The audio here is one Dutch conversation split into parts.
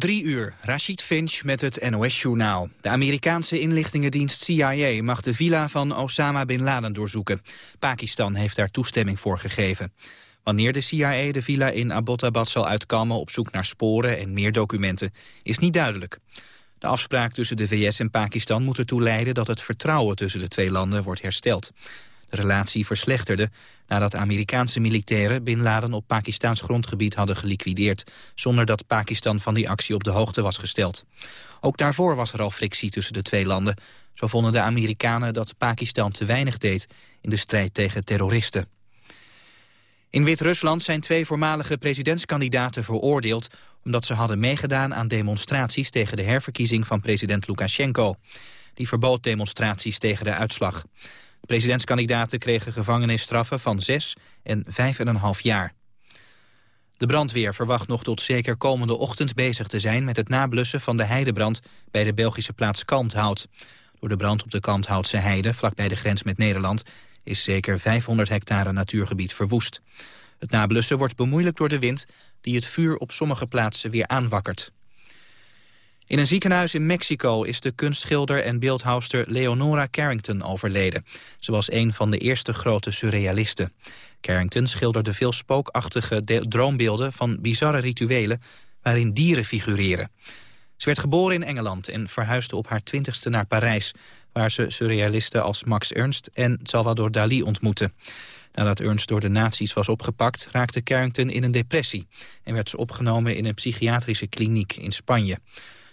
Drie uur, Rashid Finch met het NOS-journaal. De Amerikaanse inlichtingendienst CIA mag de villa van Osama Bin Laden doorzoeken. Pakistan heeft daar toestemming voor gegeven. Wanneer de CIA de villa in Abbottabad zal uitkammen op zoek naar sporen en meer documenten, is niet duidelijk. De afspraak tussen de VS en Pakistan moet ertoe leiden dat het vertrouwen tussen de twee landen wordt hersteld. De relatie verslechterde nadat Amerikaanse militairen Bin Laden op Pakistaans grondgebied hadden geliquideerd, zonder dat Pakistan van die actie op de hoogte was gesteld. Ook daarvoor was er al frictie tussen de twee landen. Zo vonden de Amerikanen dat Pakistan te weinig deed in de strijd tegen terroristen. In Wit-Rusland zijn twee voormalige presidentskandidaten veroordeeld... omdat ze hadden meegedaan aan demonstraties tegen de herverkiezing van president Lukashenko. Die verbood demonstraties tegen de uitslag. De presidentskandidaten kregen gevangenisstraffen van zes en vijf en een half jaar. De brandweer verwacht nog tot zeker komende ochtend bezig te zijn... met het nablussen van de heidebrand bij de Belgische plaats Kalmthout. Door de brand op de Kalmthoutse heide, vlakbij de grens met Nederland... is zeker 500 hectare natuurgebied verwoest. Het nablussen wordt bemoeilijkt door de wind... die het vuur op sommige plaatsen weer aanwakkert. In een ziekenhuis in Mexico is de kunstschilder en beeldhouwster Leonora Carrington overleden. Ze was een van de eerste grote surrealisten. Carrington schilderde veel spookachtige droombeelden van bizarre rituelen waarin dieren figureren. Ze werd geboren in Engeland en verhuisde op haar twintigste naar Parijs... waar ze surrealisten als Max Ernst en Salvador Dali ontmoette. Nadat Ernst door de nazi's was opgepakt, raakte Carrington in een depressie... en werd ze opgenomen in een psychiatrische kliniek in Spanje.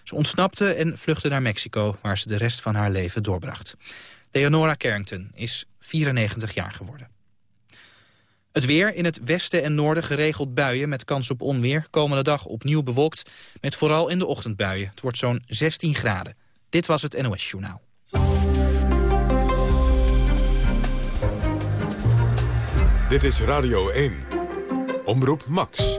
Ze ontsnapte en vluchtte naar Mexico, waar ze de rest van haar leven doorbracht. Leonora Carrington is 94 jaar geworden. Het weer in het westen en noorden geregeld buien met kans op onweer. Komende dag opnieuw bewolkt, met vooral in de ochtendbuien. Het wordt zo'n 16 graden. Dit was het NOS Journaal. Dit is Radio 1. Omroep Max.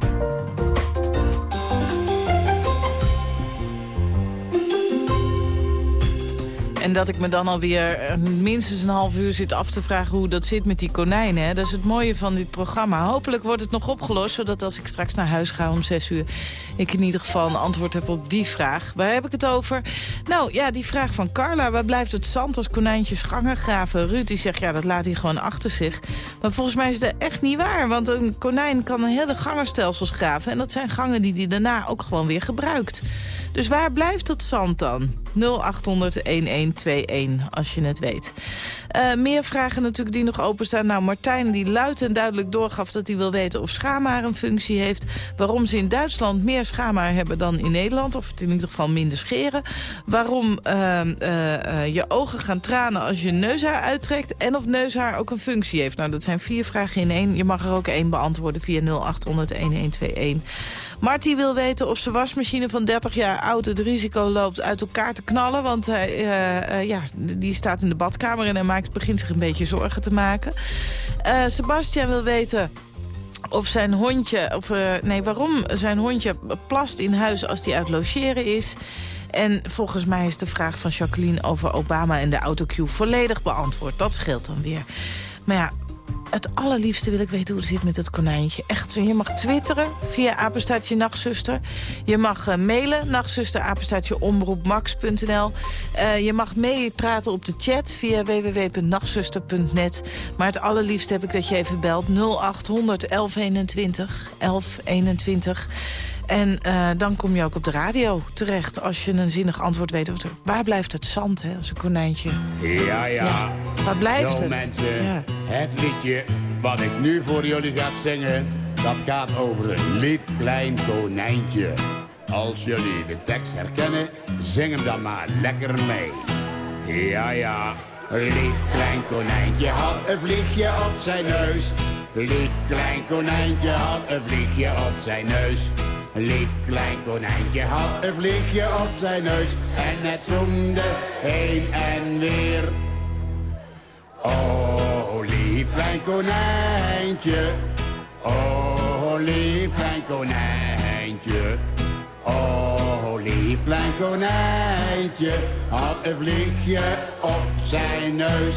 En dat ik me dan alweer eh, minstens een half uur zit af te vragen hoe dat zit met die konijnen. Hè? Dat is het mooie van dit programma. Hopelijk wordt het nog opgelost, zodat als ik straks naar huis ga om zes uur... ik in ieder geval een antwoord heb op die vraag. Waar heb ik het over? Nou ja, die vraag van Carla. Waar blijft het zand als konijntjes gangen graven? Ruud die zegt, ja, dat laat hij gewoon achter zich. Maar volgens mij is dat echt niet waar. Want een konijn kan een hele gangenstelsels graven. En dat zijn gangen die hij daarna ook gewoon weer gebruikt. Dus waar blijft dat zand dan? 0800-1121, als je het weet. Uh, meer vragen natuurlijk die nog openstaan. Nou, Martijn die luid en duidelijk doorgaf dat hij wil weten of schaamhaar een functie heeft. Waarom ze in Duitsland meer schaamhaar hebben dan in Nederland. Of het in ieder geval minder scheren. Waarom uh, uh, je ogen gaan tranen als je neushaar uittrekt. En of neushaar ook een functie heeft. Nou, dat zijn vier vragen in één. Je mag er ook één beantwoorden via 0800-1121. Marty wil weten of zijn wasmachine van 30 jaar oud het risico loopt uit elkaar te knallen. Want hij, uh, uh, ja, die staat in de badkamer en hij maakt, begint zich een beetje zorgen te maken. Uh, Sebastian wil weten of zijn hondje, of nee, waarom zijn hondje plast in huis als hij uit logeren is. En volgens mij is de vraag van Jacqueline over Obama en de autocue volledig beantwoord. Dat scheelt dan weer. Maar ja, het allerliefste wil ik weten hoe het zit met het konijntje. Echt, je mag twitteren via apenstaatje nachtzuster. Je mag uh, mailen, nachtzuster, apenstaatje omroepmax.nl. Uh, je mag meepraten op de chat via www.nachtzuster.net. Maar het allerliefste heb ik dat je even belt. 0800 1121 1121. En uh, dan kom je ook op de radio terecht als je een zinnig antwoord weet. Waar blijft het zand, hè, als een konijntje? Ja, ja. ja. Waar blijft Zo, het? mensen, Ja. het liedje wat ik nu voor jullie ga zingen... dat gaat over een lief klein konijntje. Als jullie de tekst herkennen, zing hem dan maar lekker mee. Ja, ja. Lief klein konijntje had een vliegje op zijn neus. Lief klein konijntje had een vliegje op zijn neus. Lief klein konijntje had een vliegje op zijn neus. En het zoemde heen en weer. Oh, lief klein konijntje. Oh, lief klein konijntje. Oh, lief klein konijntje. Had een vliegje op zijn neus.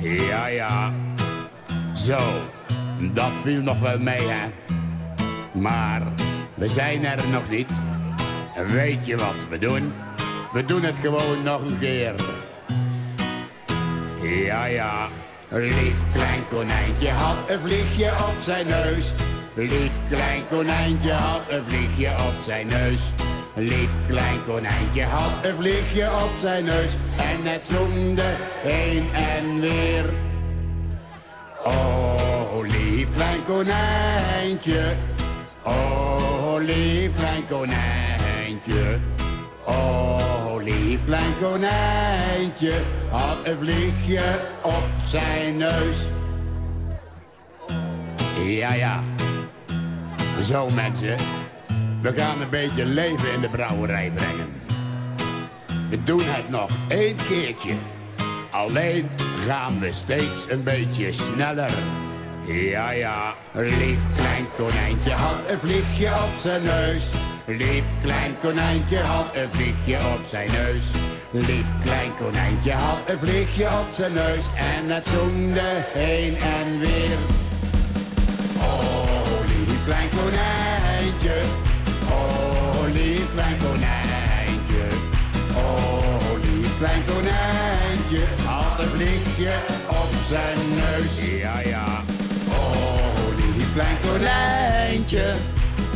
Ja, ja. Zo, dat viel nog wel mee, hè. Maar we zijn er nog niet. Weet je wat we doen? We doen het gewoon nog een keer. Ja, ja. Lief klein konijntje had een vliegje op zijn neus. Lief klein konijntje had een vliegje op zijn neus. Lief klein konijntje had een vliegje op zijn neus. En het zoemde heen en weer. Oh, lief klein konijntje. Oh, lief klein konijntje. Oh, lief klein konijntje. Had een vliegje op zijn neus. Ja, ja. Zo mensen. We gaan een beetje leven in de brouwerij brengen. We doen het nog één keertje. Alleen gaan we steeds een beetje sneller. Ja, ja, lief klein konijntje had een vliegje op zijn neus. Lief klein konijntje had een vliegje op zijn neus. Lief klein konijntje had een vliegje op zijn neus. En het zoemde heen en weer. Oh, lief klein konijntje. Oh, lief klein konijntje. Oh, lief klein konijntje. Had een vliegje op zijn neus. Ja, ja. Klein konijntje.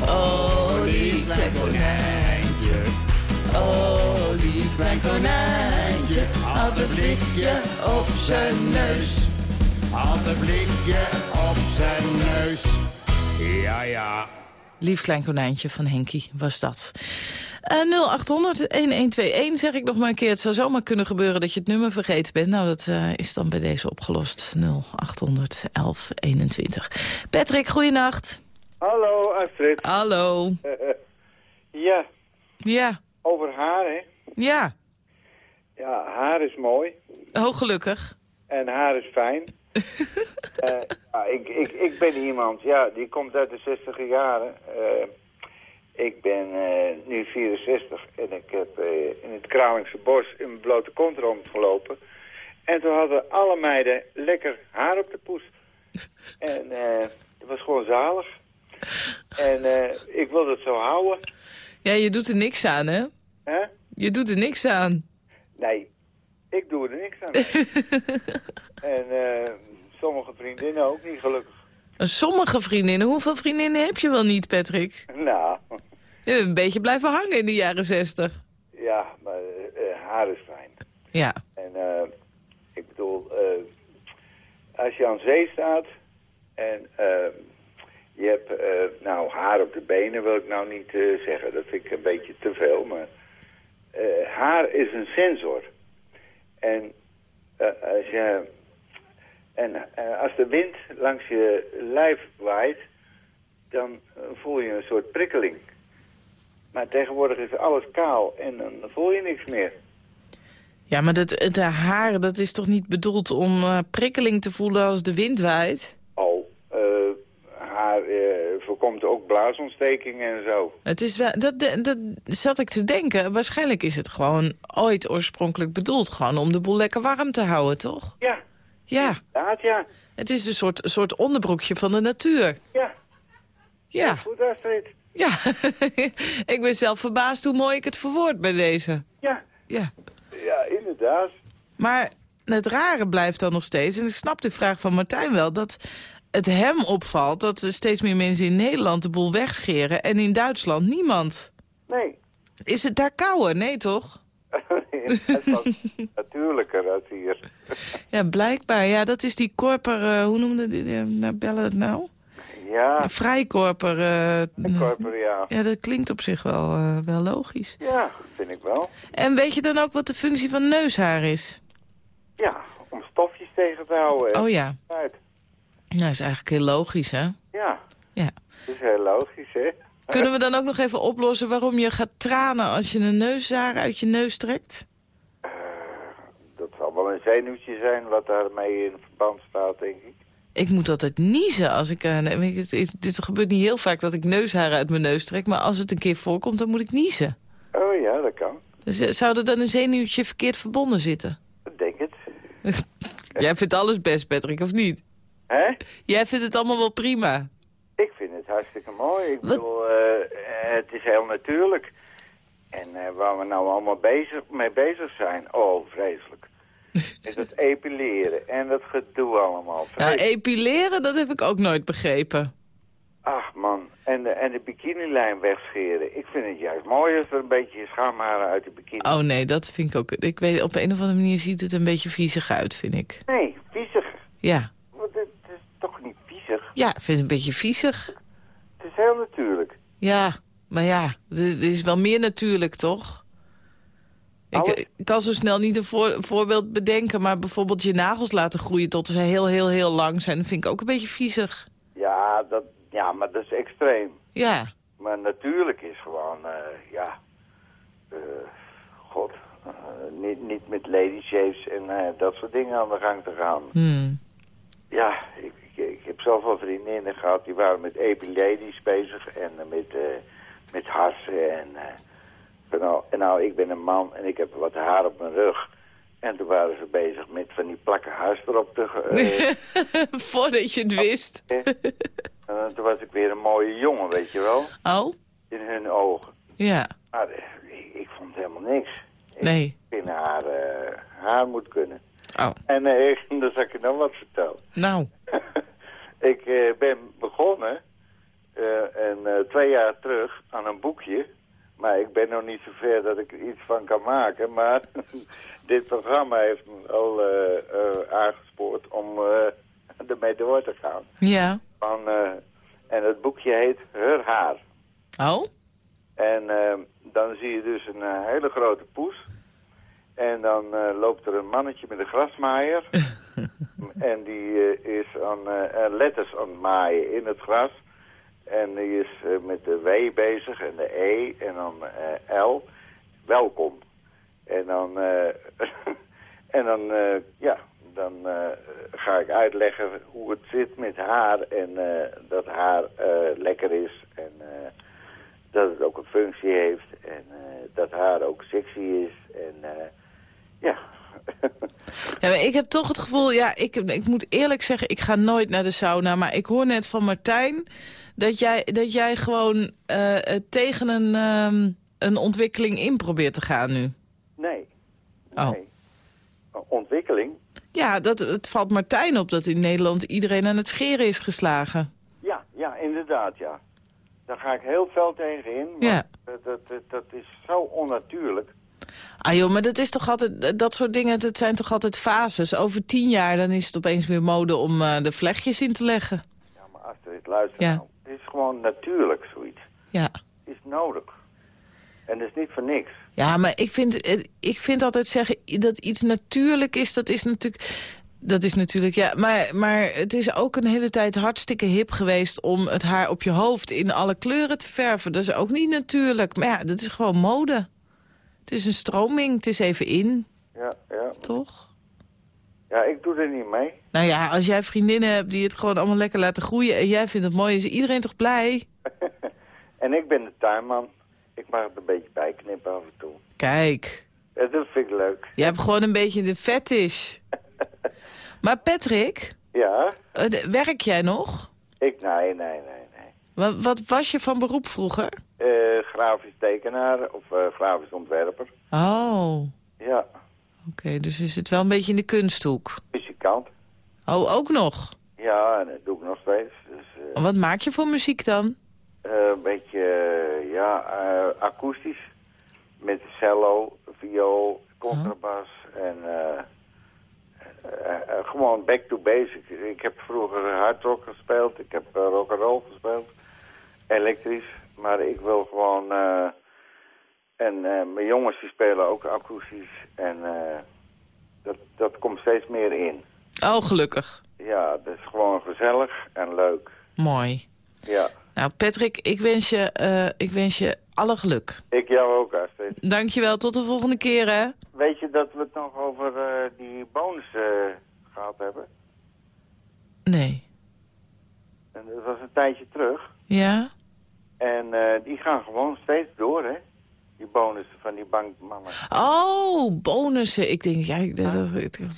Oh, lief klein konijntje. Oh, lief klein konijntje. Had een op zijn neus. Had een vliegje op zijn neus. Ja, ja. Lief klein konijntje van Henkie was dat. Eh 0800-1121 zeg ik nog maar een keer. Het zou zomaar kunnen gebeuren dat je het nummer vergeten bent. Nou, dat eh, is dan bij deze opgelost. 0800 1121. Patrick, goeienacht. Hallo Astrid. Hallo. Ja, Ja, over haar hè. ja. Ja, haar is mooi Oh, gelukkig. en haar is fijn. Eh, ja, ik, ik, ik ben iemand, ja, die komt uit de 60 jaren. Eh, ik ben eh, nu 64 en ik heb eh, in het Kralingse bos in mijn blote kont rondgelopen. En toen hadden alle meiden lekker haar op de poes. En eh het was gewoon zalig. En ik wil dat zo houden. Ja, je doet er niks aan, hè? Je doet er niks aan. Nee, ik doe er niks aan. en sommige vriendinnen ook niet gelukkig. Sommige vriendinnen, hoeveel vriendinnen heb je wel niet, Patrick? Nou, Je bent een beetje blijven hangen in de jaren zestig. ja, maar eh, haar is fijn. Ja. En eh, ik bedoel, eh, als je aan zee staat en je hebt nou haar op de benen, wil ik nou niet zeggen. Dat vind ik een beetje te veel, maar haar is een sensor. En als je en eh, als de wind langs je lijf waait, dan eh, voel je een soort prikkeling. Maar tegenwoordig is alles kaal en dan voel je niks meer. Ja, maar dat, de haar, dat is toch niet bedoeld om eh, prikkeling te voelen als de wind waait? Oh, haar voorkomt ook blaasontstekingen en zo. Het is wel, dat, dat, dat zat ik te denken. Waarschijnlijk is het gewoon ooit oorspronkelijk bedoeld. Gewoon om de boel lekker warm te houden, toch? Ja, Ja, inderdaad, ja. het is een soort, soort onderbroekje van de natuur. Ja, Ja, goed Astrid. ja. ik ben zelf verbaasd hoe mooi ik het verwoord bij deze. Ja, Ja. ja, inderdaad. Maar het rare blijft dan nog steeds, en ik snap de vraag van Martijn wel... dat het hem opvalt dat er steeds meer mensen in Nederland de boel wegscheren... en in Duitsland niemand. Nee, Is het daar kouder? Nee, toch? Het was natuurlijker als hier. Ja, blijkbaar. Ja, dat is die korper... eh, hoe noemde die, die nou, bellen het nou? Ja, Een vrijkorper. korper, ja. ja, dat klinkt op zich wel, eh, wel logisch. Ja, vind ik wel. En weet je dan ook wat de functie van neushaar is? Ja, om stofjes tegen te houden. Oh ja. Uit. Nou, is eigenlijk heel logisch, hè? Ja, Ja. dat is heel logisch, hè? Kunnen we dan ook nog even oplossen waarom je gaat tranen als je een neushaar uit je neus trekt? Dat zal wel een zenuwtje zijn wat daarmee in verband staat, denk ik. Ik moet altijd niezen als ik... eh, nee, het- het- dit gebeurt niet heel vaak dat ik neusharen uit mijn neus trek... maar als het een keer voorkomt, dan moet ik niezen. Oh ja, dat kan. Dus, eh, zou er dan een zenuwtje verkeerd verbonden zitten? Ik denk het. Jij vindt alles best, Patrick, of niet? Hè? Jij vindt het allemaal wel prima. Hartstikke mooi. Ik Wat- bedoel, eh, het is heel natuurlijk. En eh, waar we nou allemaal bezig, mee bezig zijn, oh, vreselijk. Is dat epileren en dat gedoe allemaal. Nou, epileren, dat heb ik ook nooit begrepen. Ach man, en de, en de bikinilijn wegscheren. Ik vind het juist mooi als er een beetje schaamharen uit de bikini... Oh nee, dat vind ik ook... Ik weet, op een of andere manier ziet het een beetje viezig uit, vind ik. Nee, viezig. Ja, Want het is toch niet viezig? ja ik vind het een beetje viezig. Is heel natuurlijk. Ja, maar ja, het is wel meer natuurlijk, toch? Ik, kan zo snel niet een voor- voorbeeld bedenken... maar bijvoorbeeld je nagels laten groeien tot ze heel, heel, heel lang zijn... dat vind ik ook een beetje viezig. Ja, dat, ja, maar dat is extreem. Ja, Maar natuurlijk is gewoon, eh, ja, eh, god, eh, niet, niet met lady shaves en dat soort dingen aan de gang te gaan. hmm. Ja, ik, ik, ik heb zoveel vriendinnen gehad die waren met epiladies bezig en eh, met, eh, met harsen en, eh, nou, en nou, ik ben een man en ik heb wat haar op mijn rug. En toen waren ze bezig met van die plakken huis erop te... eh, voordat je het wist. en toen was ik weer een mooie jongen, weet je wel, Oh, in hun ogen. ja, Maar eh, ik, ik vond helemaal niks. Ik nee. vind haar, eh, haar moet kunnen. Oh, En eh, ik- dan zal ik je nog wat vertellen. nou, ik eh, ben begonnen eh, en, eh, twee jaar terug aan een boekje. Maar ik ben nog niet zo ver dat ik er iets van kan maken. Maar dit programma heeft me al aangespoord om ermee door te gaan. ja. Van, en het boekje heet Heur Haar. Oh, En dan zie je dus een hele grote poes. En dan loopt er een mannetje met een grasmaaier. en die eh, is aan eh, letters aan het maaien in het gras. En die is eh, met de W bezig en de E en dan L. Welkom. En dan, en dan ja, dan ga ik uitleggen hoe het zit met haar. En dat haar lekker is. En dat het ook een functie heeft. En dat haar ook sexy is. En ja. Ja, maar ik heb toch het gevoel, ja, ik, ik moet eerlijk zeggen, ik ga nooit naar de sauna. Maar ik hoor net van Martijn dat jij, dat jij gewoon eh, tegen een, ehm, een ontwikkeling in probeert te gaan nu. nee. Oh. Ontwikkeling? Ja, dat, het valt Martijn op dat in Nederland iedereen aan het scheren is geslagen. Ja, ja, inderdaad, ja. Daar ga ik heel fel tegen in. Ja. Dat, dat, dat is zo onnatuurlijk. Ah joh, maar dat is toch altijd, dat soort dingen, dat zijn toch altijd fases. Over tien jaar dan is het opeens weer mode om eh, de vlechtjes in te leggen. Ja, maar Astrid, luister Ja. nou. Het is gewoon natuurlijk zoiets. Ja. Het is nodig. En dat is niet voor niks. Ja, maar ik vind, eh, ik vind altijd zeggen dat iets natuurlijk is, dat is natuurlijk... Dat is natuurlijk, ja, maar, maar het is ook een hele tijd hartstikke hip geweest... om het haar op je hoofd in alle kleuren te verven. Dat is ook niet natuurlijk. Maar ja, dat is gewoon mode. Het is een stroming, het is even in, Ja, ja. toch? Ja, ik doe er niet mee. Nou ja, als jij vriendinnen hebt die het gewoon allemaal lekker laten groeien... en jij vindt het mooi, is iedereen toch blij? En ik ben de tuinman. Ik mag het een beetje bijknippen af en toe. Kijk, Ja, dat vind ik leuk. jij hebt gewoon een beetje de fetish. Maar Patrick, Ja, eh, werk jij nog? ik, nee, nee, nee. Wat, wat was je van beroep vroeger? Eh, grafisch tekenaar of eh, grafisch ontwerper. Oh, oké, Ja, dus is het wel een beetje in de kunsthoek. muzikant. Oh, ook nog? Ja, en dat doe ik nog steeds. Dus eh, Wat maak je voor muziek dan? een beetje, ja, akoestisch. Met cello, viool, contrabas en eh, eh, gewoon back to basic. Ik heb vroeger hardrock gespeeld, ik heb uh, rock'n'roll gespeeld, elektrisch. Maar ik wil gewoon... eh, en eh, mijn jongens die spelen ook akoestisch en eh, dat, dat komt steeds meer in. Oh, gelukkig. Ja, dat is gewoon gezellig en leuk. Mooi. Ja, Nou, Patrick, ik wens je, ik wens je alle geluk. ik jou ook, Astrid. Dankjewel, tot de volgende keer, hè? Weet je dat we het nog over die bonus eh, gehad hebben? Nee. En dat was een tijdje terug. Ja? En eh, die gaan gewoon steeds door, hè? Die bonussen van die bankmannen. Oh, bonussen. Ik denk, ja, ik dacht,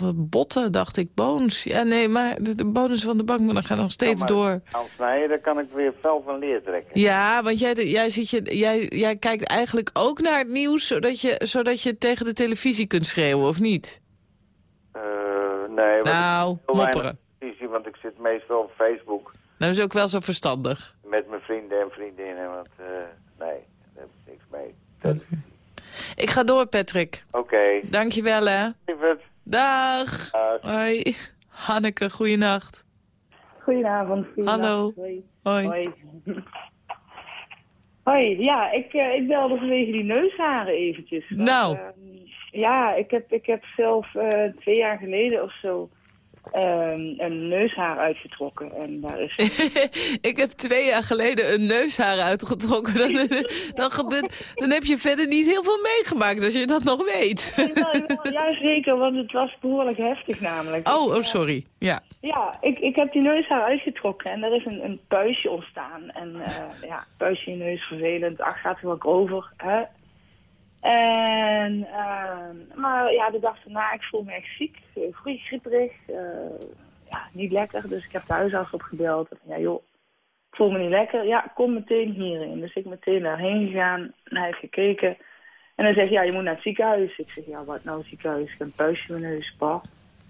dacht, botten, dacht ik. Bonus. Ja, nee, maar de, de bonussen van de bankmannen gaan nog steeds Ja, door. Hans daar kan ik weer fel van leer trekken. Ja, want jij, jij, zit je, jij, jij kijkt eigenlijk ook naar het nieuws... Zodat je, zodat je tegen de televisie kunt schreeuwen, of niet? Eh, nee, Nou, mopperen. televisie, want ik zit meestal op Facebook Dat is ook wel zo verstandig. met mijn vrienden en vriendinnen. Want eh, nee, daar heb ik niks mee. Dat- Ik ga door, Patrick. Oké, Dankjewel, hè. Dag. Dag. Hoi. Hanneke, goeienacht. Goedenavond. goedenavond. Hallo. Hoi. Hoi. Hoi. Hoi, ja, ik, eh, ik belde vanwege die neusharen eventjes. Want, Nou. ehm, ja, ik heb, ik heb zelf eh, twee jaar geleden of zo ehm, een neushaar uitgetrokken. En daar is... ik heb twee jaar geleden een neushaar uitgetrokken. Dan, dan, gebeurt, dan heb je verder niet heel veel meegemaakt, als je dat nog weet. ja, zeker, want het was behoorlijk heftig namelijk. Oh, Ik, oh, eh, sorry. Ja. Ja, ik, ik heb die neushaar uitgetrokken en er is een, een puistje ontstaan. En eh, ja, puistje in neus, vervelend. Ach, gaat er wel over, hè? En, ehm, maar ja, de dag daarna, ik voel me echt ziek, eh, goeie grieperig. eh, ja, niet lekker, dus ik heb de huisarts opgebeld. En, ja, joh, ik voel me niet lekker. Ja, kom meteen hierin. Dus ik meteen daarheen gegaan hij heeft gekeken. En hij zegt, ja, je moet naar het ziekenhuis. Ik zeg, ja, wat nou ziekenhuis? Ik heb een puistje in mijn neus, pa.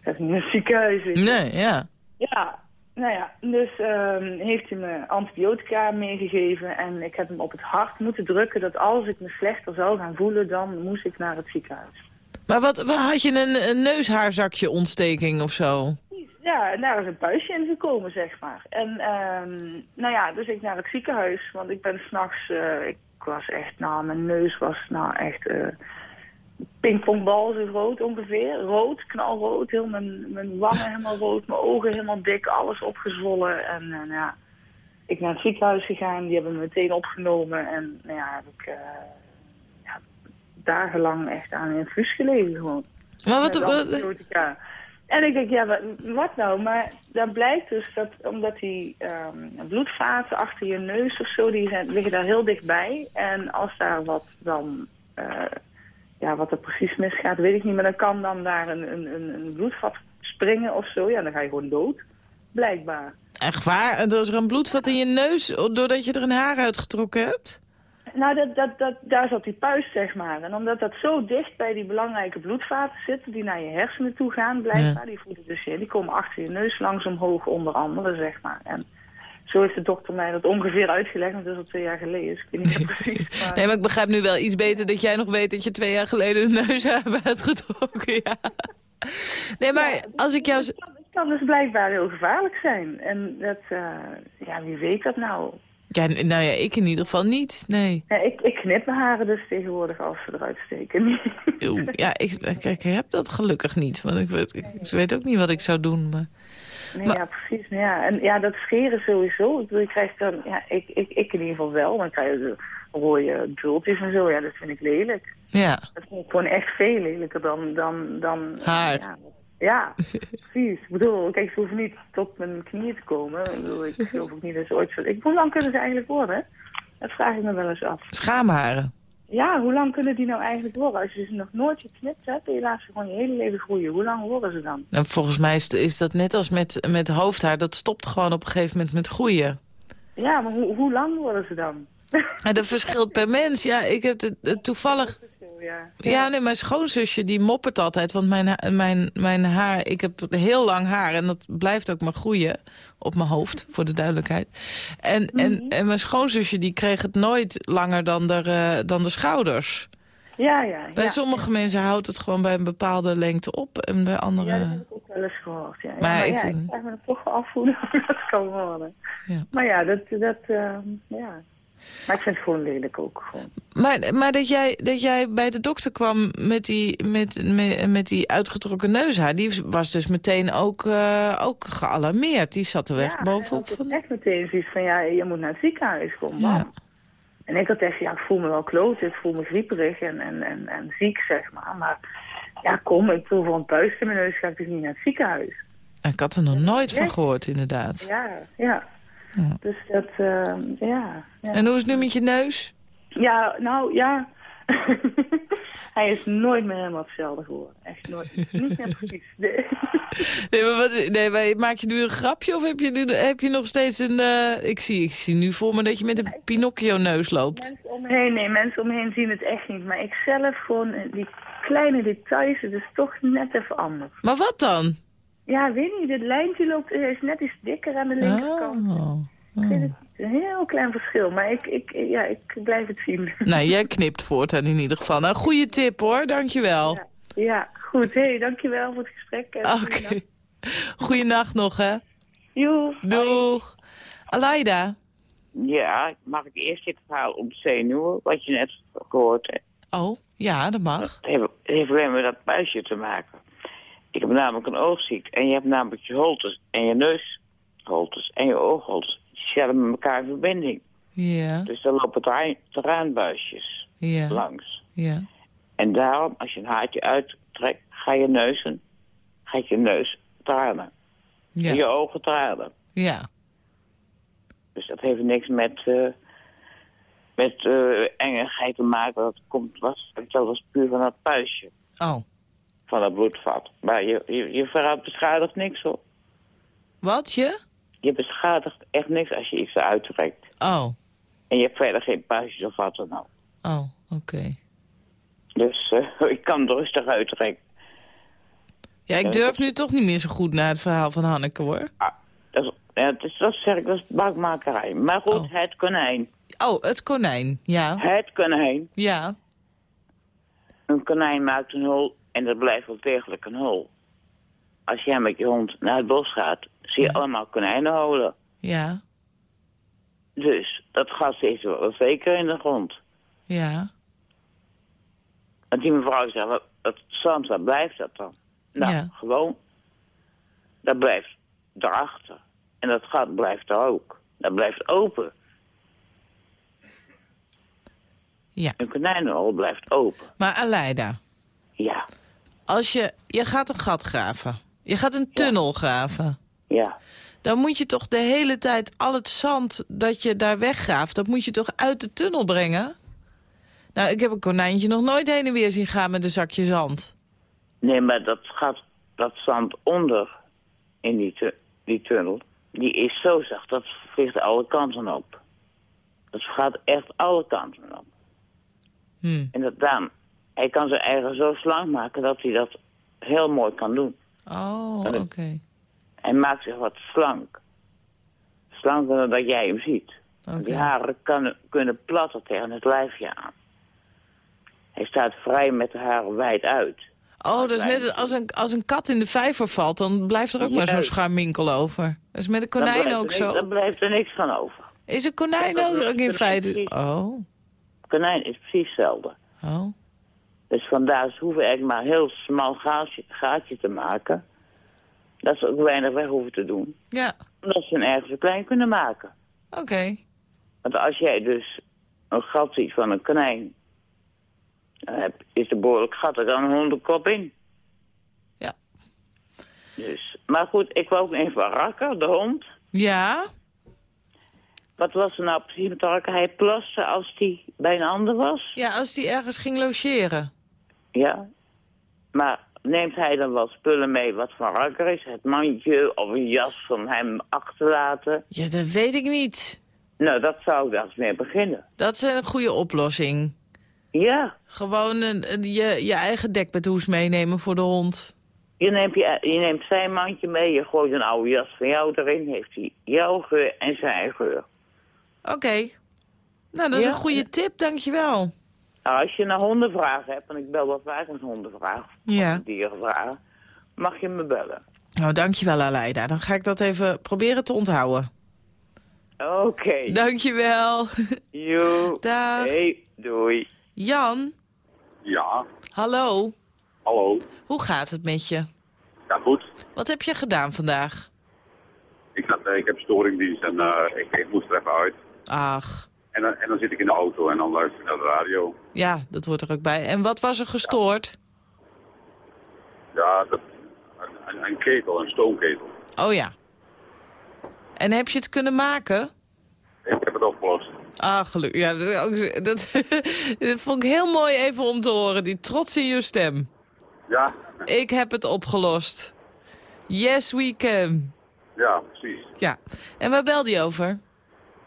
Ik ga niet naar het ziekenhuis. Nee, ja. Ja, nou ja, dus ehm, heeft hij me antibiotica meegegeven en ik heb hem op het hart moeten drukken dat als ik me slechter zou gaan voelen, dan moest ik naar het ziekenhuis. Maar wat, had je een, een neushaarzakje ontsteking of zo? Ja, daar is een puistje in gekomen, zeg maar. En ehm, nou ja, dus ik naar het ziekenhuis, want ik ben s'nachts, eh ik was echt, nou, mijn neus was nou echt eh pingpongbal zo groot ongeveer. Rood, knalrood, heel mijn, mijn wangen helemaal rood, mijn ogen helemaal dik, alles opgezwollen. En nou ja, ik naar het ziekenhuis gegaan, die hebben me meteen opgenomen. En nou ja, heb ik eh, ja, dagenlang echt aan een infuus gelegen gewoon. Maar wat, wat-. En ik denk, ja, wat, wat nou? Maar dan blijkt dus dat omdat die ehm, bloedvaten achter je neus of zo, die zijn, liggen daar heel dichtbij. En als daar wat dan, eh, ja, wat er precies misgaat, weet ik niet. Maar dan kan dan daar een, een, een, een bloedvat springen of zo. Ja, dan ga je gewoon dood. Blijkbaar. echt waar? En is er een bloedvat in je neus doordat je er een haar uitgetrokken hebt? Nou, dat, dat, dat, daar zat die puist, zeg maar. En omdat dat zo dicht bij die belangrijke bloedvaten zitten... die naar je hersenen toe gaan, blijkbaar, die voelen dus in. Die komen achter je neus langs omhoog, onder andere, zeg maar. En zo heeft de dokter mij dat ongeveer uitgelegd. Want dat is al twee jaar geleden, dus ik weet niet precies. Maar... Nee, maar ik begrijp nu wel iets beter dat jij nog weet dat je twee jaar geleden een neushaar hebt uitgetrokken. Ja. Nee, maar als ik jou... Het kan, het kan dus blijkbaar heel gevaarlijk zijn. En dat, eh, ja, wie weet dat nou? Ja, nou ja, ik in ieder geval niet. Nee. Ja, ik, ik knip mijn haren dus tegenwoordig als ze eruit steken. Ja, ik, ik, ik heb dat gelukkig niet. Want ik weet, ik, ik weet ook niet wat ik zou doen. Maar... Nee, Maar- ja, precies. Ja, en ja, dat scheren sowieso. Ik bedoel, je krijgt dan, ja, ik, ik, ik in ieder geval wel, dan krijg je de rode bultjes en zo. Ja, dat vind ik lelijk. Ja, Dat vind ik gewoon echt veel lelijker dan... dan, dan Haar. Ja, ja, precies. Ik bedoel, kijk, ze hoeven niet tot mijn knieën te komen. Ik bedoel, ik geloof ook niet dat ze ooit... Ik, hoe lang kunnen ze eigenlijk worden? Dat vraag ik me wel eens af. schaamharen. Ja, hoe lang kunnen die nou eigenlijk worden? Als je ze nog nooit geknipt hebt en je laat ze gewoon je hele leven groeien. Hoe lang worden ze dan? En volgens mij is, is dat net als met, met hoofdhaar. Dat stopt gewoon op een gegeven moment met groeien. Ja, maar hoe, hoe lang worden ze dan? Dat verschilt per mens. Ja, ik heb het toevallig... Ja. Ja, nee, mijn schoonzusje die moppert altijd. Want mijn, mijn, mijn haar, ik heb heel lang haar en dat blijft ook maar groeien op mijn hoofd, voor de duidelijkheid. En, en, en mijn schoonzusje die kreeg het nooit langer dan de, eh, dan de schouders. Ja, ja. Bij ja. sommige mensen houdt het gewoon bij een bepaalde lengte op en bij Ja, dat andere... heb ik ook wel eens gehoord. Ja. Ja, Maar maar, ik- ja, ik vraag me toch wel af hoe dat kan worden. Ja. Maar ja, dat, dat ehm, ja. Maar ik vind het gewoon lelijk ook. Gewoon. Maar, maar dat, jij, dat jij bij de dokter kwam met die, met, met, met die uitgetrokken neushaar... die was dus meteen ook, eh, ook gealarmeerd. Die zat er weg ja, bovenop. is echt meteen zoiets van, ja, je moet naar het ziekenhuis. Gewoon. Ja. En ik had echt, ja, ik voel me wel kloot. Ik voel me grieperig en, en, en, en ziek, zeg maar. Maar ja, kom, ik voel voor een puist in mijn neus ga ik dus niet naar het ziekenhuis. Ik had er nog nooit van Ja. gehoord, inderdaad. Ja, ja. Ja. Dus dat, ehm, ja. ja. En hoe is het nu met je neus? Ja, nou ja, hij is nooit meer helemaal hetzelfde geworden. Echt nooit. Niet meer precies. Nee. Nee, maar, wat, nee, maar maak je nu een grapje of heb je, nu, heb je nog steeds een... eh, ik, zie, ik zie nu voor me dat je met een Pinocchio-neus loopt. Mensen om me heen, nee, mensen om me heen zien het echt niet. Maar ik zelf gewoon, eh, die kleine details, het is toch net even anders. Maar wat dan? Ja, weet niet, dit lijntje loopt, eh, is net iets dikker aan de linkerkant. Oh. Ik vind het een heel klein verschil, maar ik, ik, ja, ik blijf het zien. Nou, jij knipt voortaan in ieder geval. Nou, goede tip hoor, dankjewel. Ja, ja goed. hey, dankjewel voor het gesprek. en Oké. Goeienacht nog, hè. Joe. Doeg. Alaida. Ja, mag ik eerst dit verhaal op de zenuwen, wat je net gehoord hebt? Oh, ja, dat mag. Het heeft, het heeft alleen met dat puistje te maken. Ik heb namelijk een oogziekte en je hebt namelijk je holtes en je neusholtes en je oogholtes. Die stellen met elkaar in verbinding. Ja, Dus dan lopen terreinbuisjes ja, langs. ja. En daarom, als je een haartje uittrekt, ga je neuzen, gaat je neus tranen. En je Ja, ogen tranen. ja. Dus dat heeft niks met, eh met eh engigheid te maken. Dat komt, was, dat was puur van dat puistje, Oh, van dat bloedvat. Maar je, je, je beschadigt niks hoor. wat je? Je beschadigt echt niks als je iets eruit trekt. Oh, En je hebt verder geen puistjes of wat dan ook. oh, oké. Dus eh, ik kan het rustig uittrekken. Ja, ik durf nu toch niet meer zo goed naar het verhaal van Hanneke, hoor. Ah, dat, is, ja, dat, is, dat zeg ik, dat is bakmakerij. Maar goed, Oh. het konijn. Oh, het konijn. Ja, Het konijn. ja. Een konijn maakt een hol en dat blijft wel degelijk een hol. Als jij met je hond naar het bos gaat, zie je Ja. allemaal konijnenholen. Ja, Dus dat gas is wel zeker in de grond. ja. Want die mevrouw zegt, wat, zand, waar blijft dat dan? Nou, Ja. gewoon, dat blijft erachter. En dat gat blijft er ook. Dat blijft open. Ja. Een konijnenhol blijft open. Maar Aleida, Ja, als je... Je gaat een gat graven. Je gaat een tunnel graven. ja. Dan moet je toch de hele tijd al het zand dat je daar weggraaft... dat moet je toch uit de tunnel brengen? Nou, ik heb een konijntje nog nooit heen en weer zien gaan met een zakje zand. Nee, maar dat gaat, dat zand onder in die, tu- die tunnel, die is zo zacht, dat vliegt alle kanten op. Dat gaat echt alle kanten op. Hm. En dat dan, hij kan zijn eigen zo slank maken dat hij dat heel mooi kan doen. Oh, oké. Hij maakt zich wat slank. Slanker dan dat jij hem ziet. Die haren kan, kunnen platter tegen het lijfje aan. Hij staat vrij met de haren wijd uit. Oh, dat is net als een, als een kat in de vijver valt... dan blijft er ook maar zo'n Juist. scharminkel over. Dat is met een konijn ook niks- zo. Dan blijft er niks van over. Is een konijn ook in precies. feite... Oh, Konijn is precies hetzelfde. oh. Dus vandaar ze hoeven eigenlijk maar een heel smal gaatje, gaatje te maken. Dat ze ook weinig weg hoeven te doen. Ja, Omdat ze een ergens klein kunnen maken. oké. Want als jij dus een gat ziet van een konijn... dan is er behoorlijk gat, er kan een hondenkop in. Ja. Dus, maar goed, ik wou ook even Rakker, de hond. Ja? Wat was er nou precies met Rakker? Hij plaste als hij bij een ander was. Ja, als die ergens ging logeren. Ja. Maar neemt hij dan wel spullen mee wat van Rakker is? Het mandje of een jas van hem achterlaten? Ja, dat weet ik niet. Nou, dat zou ik daar eens mee beginnen. Dat is een goede oplossing. Ja. Gewoon een, je, je eigen dekbedhoes meenemen voor de hond. Je neemt, je, je neemt zijn mandje mee, je gooit een oude jas van jou erin, heeft hij jouw geur en zijn geur. Oké. Nou, dat is Ja. een goede tip, dankjewel. Nou, als je naar hondenvragen hebt, en ik bel wel vaak met hondenvragen, Ja. of dierenvragen, mag je me bellen. Nou, dankjewel Aleida. Dan ga ik dat even proberen te onthouden. Oké. Dankjewel. Dag. Hey, doei. Jan, Ja, hallo. hallo. Hoe gaat het met je? Ja, goed. Wat heb je gedaan vandaag? Ik, zat, eh, ik heb storingdienst en eh, ik, ik moest er even uit. Ach, En, dan- en dan zit ik in de auto en dan luister ik naar de radio. ja, dat hoort er ook bij. En wat was er gestoord? Ja, dat, een, een, een ketel, een stoomketel. Oh ja. En heb je het kunnen maken? Ik heb het opgelost. Ah, gelukkig. Ja, dat, is ook zo- dat, dat vond ik heel mooi even om te horen, die trots in je stem. Ja, Ik heb het opgelost. Yes, we can. ja, precies. Ja. En waar belde je over?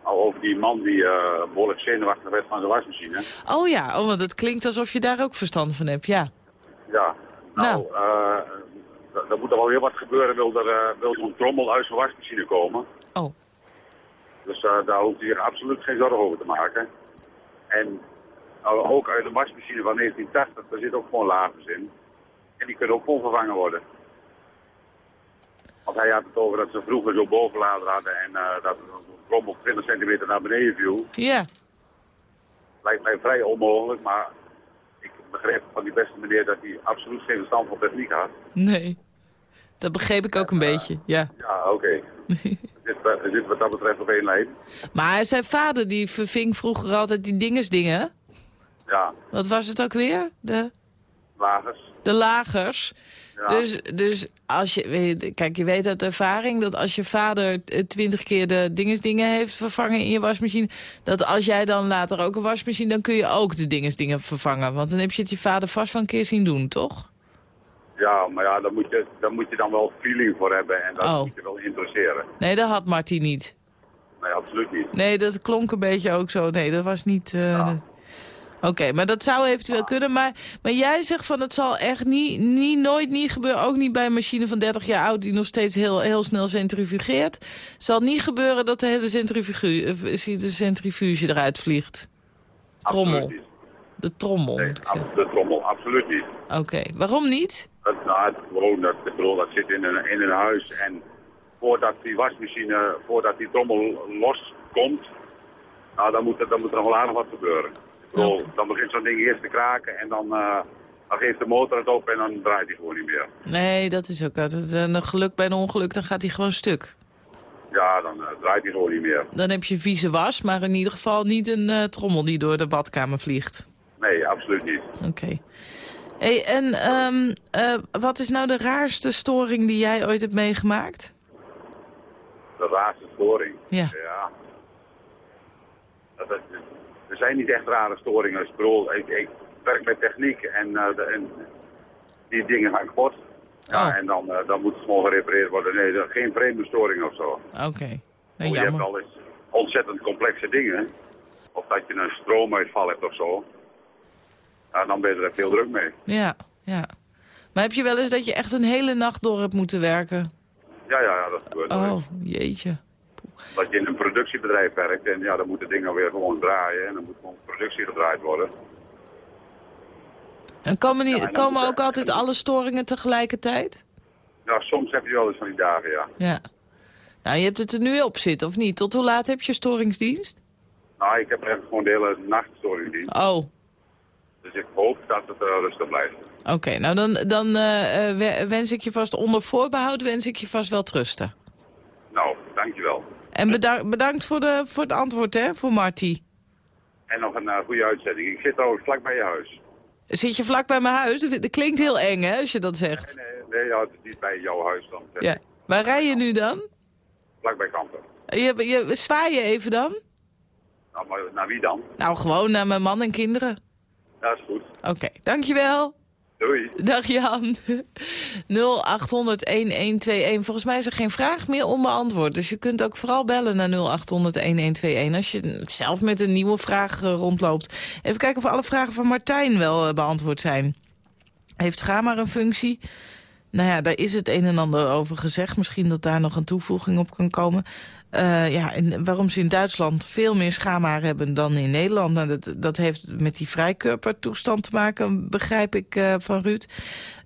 Al over die man die eh behoorlijk zenuwachtig werd van de wasmachine. Oh ja, oh, want het klinkt alsof je daar ook verstand van hebt, ja. Ja, nou, eh, d- er moet er wel heel wat gebeuren. Wil er eh, wil zo'n trommel uit zijn wasmachine komen. Oh. Dus eh, daar hoeft hij absoluut geen zorgen over te maken. En nou, ook uit de wasmachine van 1980, daar zit ook gewoon lagers in. En die kunnen ook gewoon vervangen worden. Want hij had het over dat ze vroeger zo bovenlader hadden en eh, dat een trommel 20 centimeter naar beneden viel. Ja. Lijkt mij vrij onmogelijk, maar ik begreep van die beste meneer dat hij absoluut geen verstand van techniek had. Nee. Dat begreep ik ook een beetje, ja. Ja, oké. Zitten- we zitten wat dat betreft op één lijn. Maar zijn vader die verving vroeger altijd die dingesdingen. Ja, Wat was het ook weer? De, lagers. de lagers. Ja. Dus, dus als je, weet- kijk, je weet uit ervaring dat als je vader eh, twintig keer de dingesdingen heeft vervangen in je wasmachine, dat als jij dan later ook een wasmachine, dan kun je ook de dingesdingen vervangen. Want dan heb je het je vader vast wel een keer zien doen, toch? Ja, maar ja, daar moet, je, daar moet je dan wel feeling voor hebben en dat Oh. moet je wel interesseren. Nee, dat had Marty niet. Nee, absoluut niet. Nee, dat klonk een beetje ook zo. Nee, dat was niet... eh, Oké, maar dat zou eventueel kunnen. Maar, maar jij zegt van het zal echt niet, niet, nooit niet gebeuren. Ook niet bij een machine van 30 jaar oud die nog steeds heel, heel snel centrifugeert. Het zal niet gebeuren dat de hele centrifuge, eh, de centrifuge eruit vliegt. Trommel. De trommel, Nee, de trommel, absoluut niet. Oké, waarom niet? Dat, nou, het, gewoon, dat, ik bedoel, dat zit in een, in een huis en voordat die wasmachine, voordat die trommel loskomt, nou, dan moet, er- dan moet er nog wel aardig wat gebeuren. Oké. dan begint zo'n ding eerst te kraken en dan, eh, dan geeft de motor het op en dan draait hij gewoon niet meer. Nee, dat is ook altijd een geluk bij een ongeluk. Dan gaat hij gewoon stuk. Ja, dan eh, draait hij gewoon niet meer. Dan heb je vieze was, maar in ieder geval niet een eh, trommel die door de badkamer vliegt. Nee, absoluut niet. Oké. Hey, en ehm, eh, wat is nou de raarste storing die jij ooit hebt meegemaakt? De raarste storing. Ja. Ja. Dat, er zijn niet echt rare storingen. Ik bedoel, ik, ik werk met techniek en, eh, de- en die dingen gaan kapot. Ja, Oh. en dan, eh, dan moet het gewoon gerepareerd worden. Nee, geen vreemde storing of zo. Oké. Nou, je hebt wel eens ontzettend complexe dingen. Of dat je een stroomuitval hebt of zo. Ja, dan ben je er veel druk mee. Ja, ja. Maar heb je wel eens dat je echt een hele nacht door hebt moeten werken? Ja, ja, ja dat gebeurt Oh, jeetje. Dat je in een productiebedrijf werkt en ja, dan moeten dingen weer gewoon draaien. En dan moet gewoon productie gedraaid worden. En komen, die, Ja, en dan komen ook er- altijd alle storingen tegelijkertijd? Ja, soms heb je wel eens van die dagen, ja. Ja. Nou, je hebt het er nu op zitten, of niet? Tot hoe laat heb je storingsdienst? Nou, ik heb echt gewoon de hele nacht storing Oh, Dus ik hoop dat het rustig blijft. oké. Nou, dan, dan eh, eh, we- wens ik je vast onder voorbehoud, wens ik je vast wel trusten. Nou, dankjewel. En beda- bedankt voor, de, voor het antwoord, hè, voor Marty. En nog een eh, goede uitzending. Ik zit trouwens vlak bij je huis. Zit je vlak bij mijn huis? Dat klinkt heel eng, hè, als je dat zegt. Nee, nee ja, het is niet bij jouw huis dan. Ja. Waar rij je nu dan? Vlak bij Kampen. Je, je, zwaai je even dan? Nou, maar naar wie dan? Nou, gewoon naar mijn man en kinderen. Dat is goed. Oké, dankjewel. Doei. Dag Jan. 0800-1121. Volgens mij is er geen vraag meer onbeantwoord. Dus je kunt ook vooral bellen naar 0800-1121 als je zelf met een nieuwe vraag eh, rondloopt. Even kijken of alle vragen van Martijn wel eh, beantwoord zijn. Heeft schaamhaar een functie? Nou ja, daar is het een en ander over gezegd. Misschien dat daar nog een toevoeging op kan komen. Eh, ja, en waarom ze in Duitsland veel meer schaamhaar hebben dan in Nederland. Nou, dat, dat heeft met die vrijkörpertoestand te maken, begrijp ik eh, van Ruud.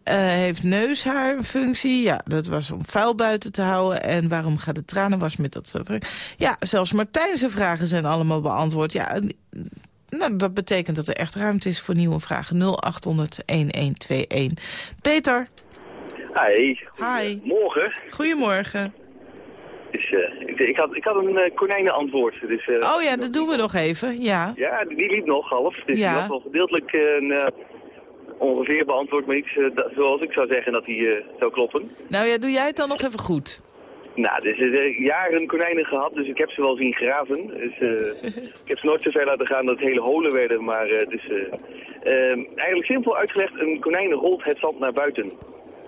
Eh, heeft neushaar een functie? Ja, dat was om vuil buiten te houden. En waarom gaat de tranenwas met dat... Ja, zelfs Martijn zijn vragen zijn allemaal beantwoord. Ja, nou, dat betekent dat er echt ruimte is voor nieuwe vragen. 0800-1121. Peter, Hi. Hi. Morgen. goedemorgen. Dus, eh, ik, ik, had, ik had een uh, konijnenantwoord. Dus, eh, Oh ja, dat doen we nog even, ja. Ja, die, liep nog half. Dus Ja. die had wel gedeeltelijk eh, een, eh, ongeveer beantwoord, maar niet eh, zoals ik zou zeggen dat die eh, zou kloppen. Nou ja, doe jij het dan nog even goed. Nou, dus uh, jaren konijnen gehad, dus ik heb ze wel zien graven. Dus, uh, ik heb ze nooit zo ver laten gaan dat het hele holen werden, maar uh, dus, eigenlijk simpel uitgelegd, een konijn rolt het zand naar buiten.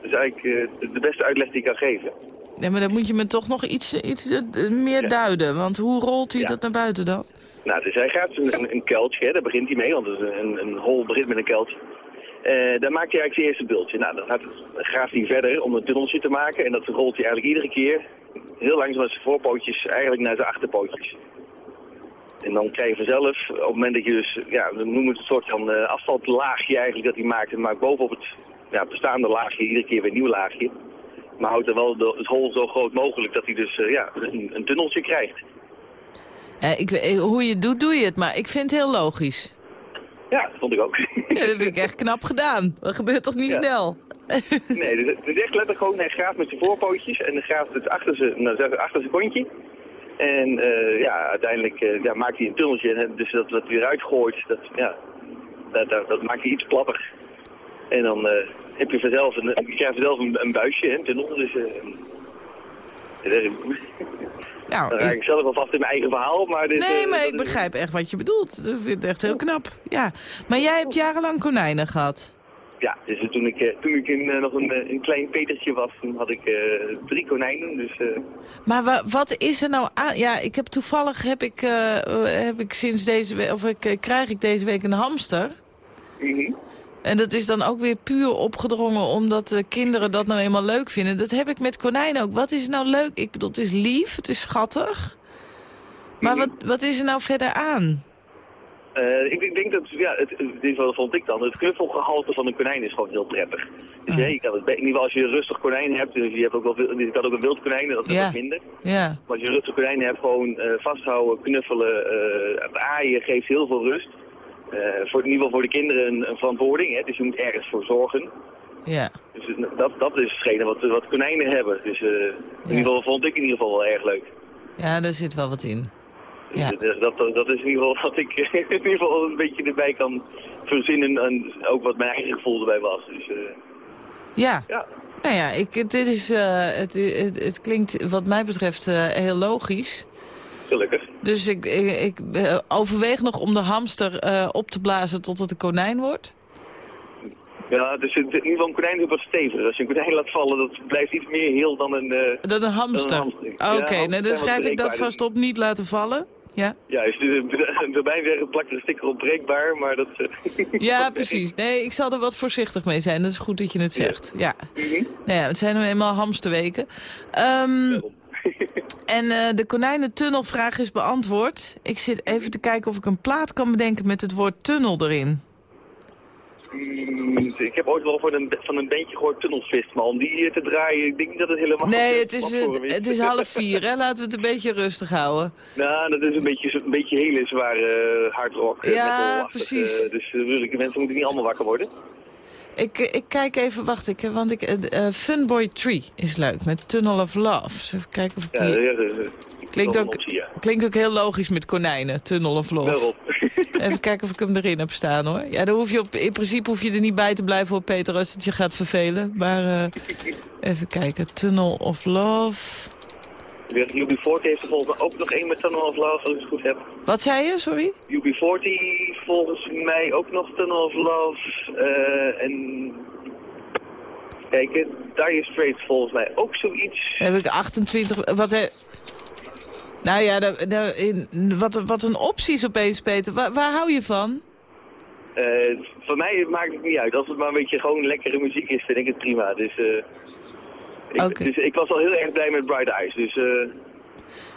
Dat is eigenlijk de beste uitleg die ik kan geven. Nee, maar dan moet je me toch nog iets, iets meer duiden, want hoe rolt hij dat naar buiten dan? Nou, dus hij gaat een, een, kuiltje, hè, daar begint hij mee, want een, een hol begint met een kuiltje. Uh, dan maakt hij eigenlijk zijn eerste beeldje. Nou, dan gaat, graaft hij verder om een tunneltje te maken. En dat rolt hij eigenlijk iedere keer heel langzaam met zijn voorpootjes eigenlijk naar zijn achterpootjes. En dan krijg je vanzelf, op het moment dat je dus, ja, we noemen het een soort van uh, eigenlijk dat hij maakt. En maakt bovenop het ja, bestaande laagje iedere keer weer een nieuw laagje. Maar houdt er wel de, het hol zo groot mogelijk dat hij dus uh, ja, een, een, tunneltje krijgt. Uh, ik, hoe je het doet, doe je het. Maar ik vind het heel logisch. Ja, dat vond ik ook. Ja, dat vind ik echt knap gedaan. Dat gebeurt toch niet snel? nee, dus het is echt letterlijk gewoon, hij graaft met zijn voorpootjes en dan graaft het achter zijn, nou, achter zijn kontje. En uh, ja, uiteindelijk uh, ja, maakt hij een tunneltje en dus dat dat weer uitgooit, dat, ja, dat, dat, dat maakt hij iets plapper. En dan uh, heb je vanzelf een, je krijgt vanzelf een, een buisje, een tunnel. Dus, nou, dan raak ik zelf wel vast in mijn eigen verhaal. Maar dit, nee, maar ik begrijp echt wat je bedoelt. Dat vind ik echt heel knap. Ja. Maar jij hebt jarenlang konijnen gehad. Ja, dus toen ik, toen ik in, nog een, een klein petertje was, toen had ik uh, drie konijnen. Dus, uh... Maar wa wat is er nou aan? Ja, ik heb toevallig heb ik, uh, heb ik sinds deze week, of ik, krijg ik deze week een hamster. Mm -hmm. En dat is dan ook weer puur opgedrongen omdat de kinderen dat nou eenmaal leuk vinden. Dat heb ik met konijnen ook. Wat is nou leuk? Ik bedoel, het is lief, het is schattig. Maar mm -hmm. wat, wat is er nou verder aan? Uh, ik denk dat, ja, het, dit vond ik dan, het knuffelgehalte van een konijn is gewoon heel prettig. Dus ja, je kan het, in ieder geval als je een rustig konijn hebt, dus je hebt ook wel, je kan ook een wild konijn, dat is Ja. wat minder. Ja, Maar als je een rustig konijn hebt, gewoon eh, vasthouden, knuffelen, eh, het aaien geeft heel veel rust. Eh, voor, in ieder geval voor de kinderen een, een verantwoording, hè, dus je moet ergens voor zorgen. ja. Dus dat, dat is hetgene wat, wat konijnen hebben. Dus eh, in ieder geval vond ik in ieder geval wel erg leuk. Ja, daar zit wel wat in. Ja. Dus dat, dat, dat is in ieder geval wat ik in ieder geval een beetje erbij kan verzinnen en ook wat mijn eigen gevoel erbij was. Dus, eh, Ja. ja. Nou ja, ik, dit is, het, het, het klinkt wat mij betreft heel logisch. Gelukkig. Dus ik, ik, ik eh, overweeg nog om de hamster eh, op te blazen tot het een konijn wordt. Ja, dus in ieder geval een konijn is wat steviger. Als je een konijn laat vallen, dat blijft iets meer heel dan een... eh, Dat een hamster. Dan een hamster. Oké, Ja, nou, dan schrijf ik dat vast op niet laten vallen. Ja, Juist, dus bij mij zeggen er een sticker op breekbaar, maar dat... ja precies. Nee, ik zal er wat voorzichtig mee zijn. Dat is goed dat je het zegt. Ja. Mhm. Nou ja, het zijn nu eenmaal hamsterweken. Ehm, en eh, de konijnentunnelvraag is beantwoord. Ik zit even te kijken of ik een plaat kan bedenken met het woord tunnel erin. Mm, ik heb ooit wel van een, van een bandje gehoord Tunnelfist, maar om die eh, te draaien, ik denk niet dat het helemaal... Nee, het is, eh, is. het is half vier, hè? Laten we het een beetje rustig houden. Nou, dat is een beetje, een beetje hele zware uh, hardrock. eh, Ja, precies. eh, dus uh, zulke mensen moeten niet allemaal wakker worden. Ik, ik kijk even, wacht, ik, want ik, eh, Funboy Tree is leuk, met Tunnel of Love. Dus even kijken of ik die... ja. Klinkt ook, een optie, ja. klinkt ook heel logisch met konijnen, Tunnel of Love. Even kijken of ik hem erin heb staan, hoor. Ja, dan hoef je op, in principe hoef je er niet bij te blijven, hoor, Peter, als het je gaat vervelen. Maar eh, even kijken, Tunnel of Love. UB40 heeft er volgens mij ook nog één met Tunnel of Love, als ik het goed heb. Wat zei je, sorry? UB40 volgens mij ook nog Tunnel of Love. eh, en kijken, Dire Straits volgens mij ook zoiets. Heb ik 28... Wat, he, nou ja, in, wat, wat een opties opeens, Peter. Waar, waar hou je van? Uh, voor mij maakt het niet uit. Als het maar een beetje gewoon lekkere muziek is, vind ik het prima. Dus, uh, ik, okay. dus ik was al heel erg blij met Bright Eyes. Dus, uh...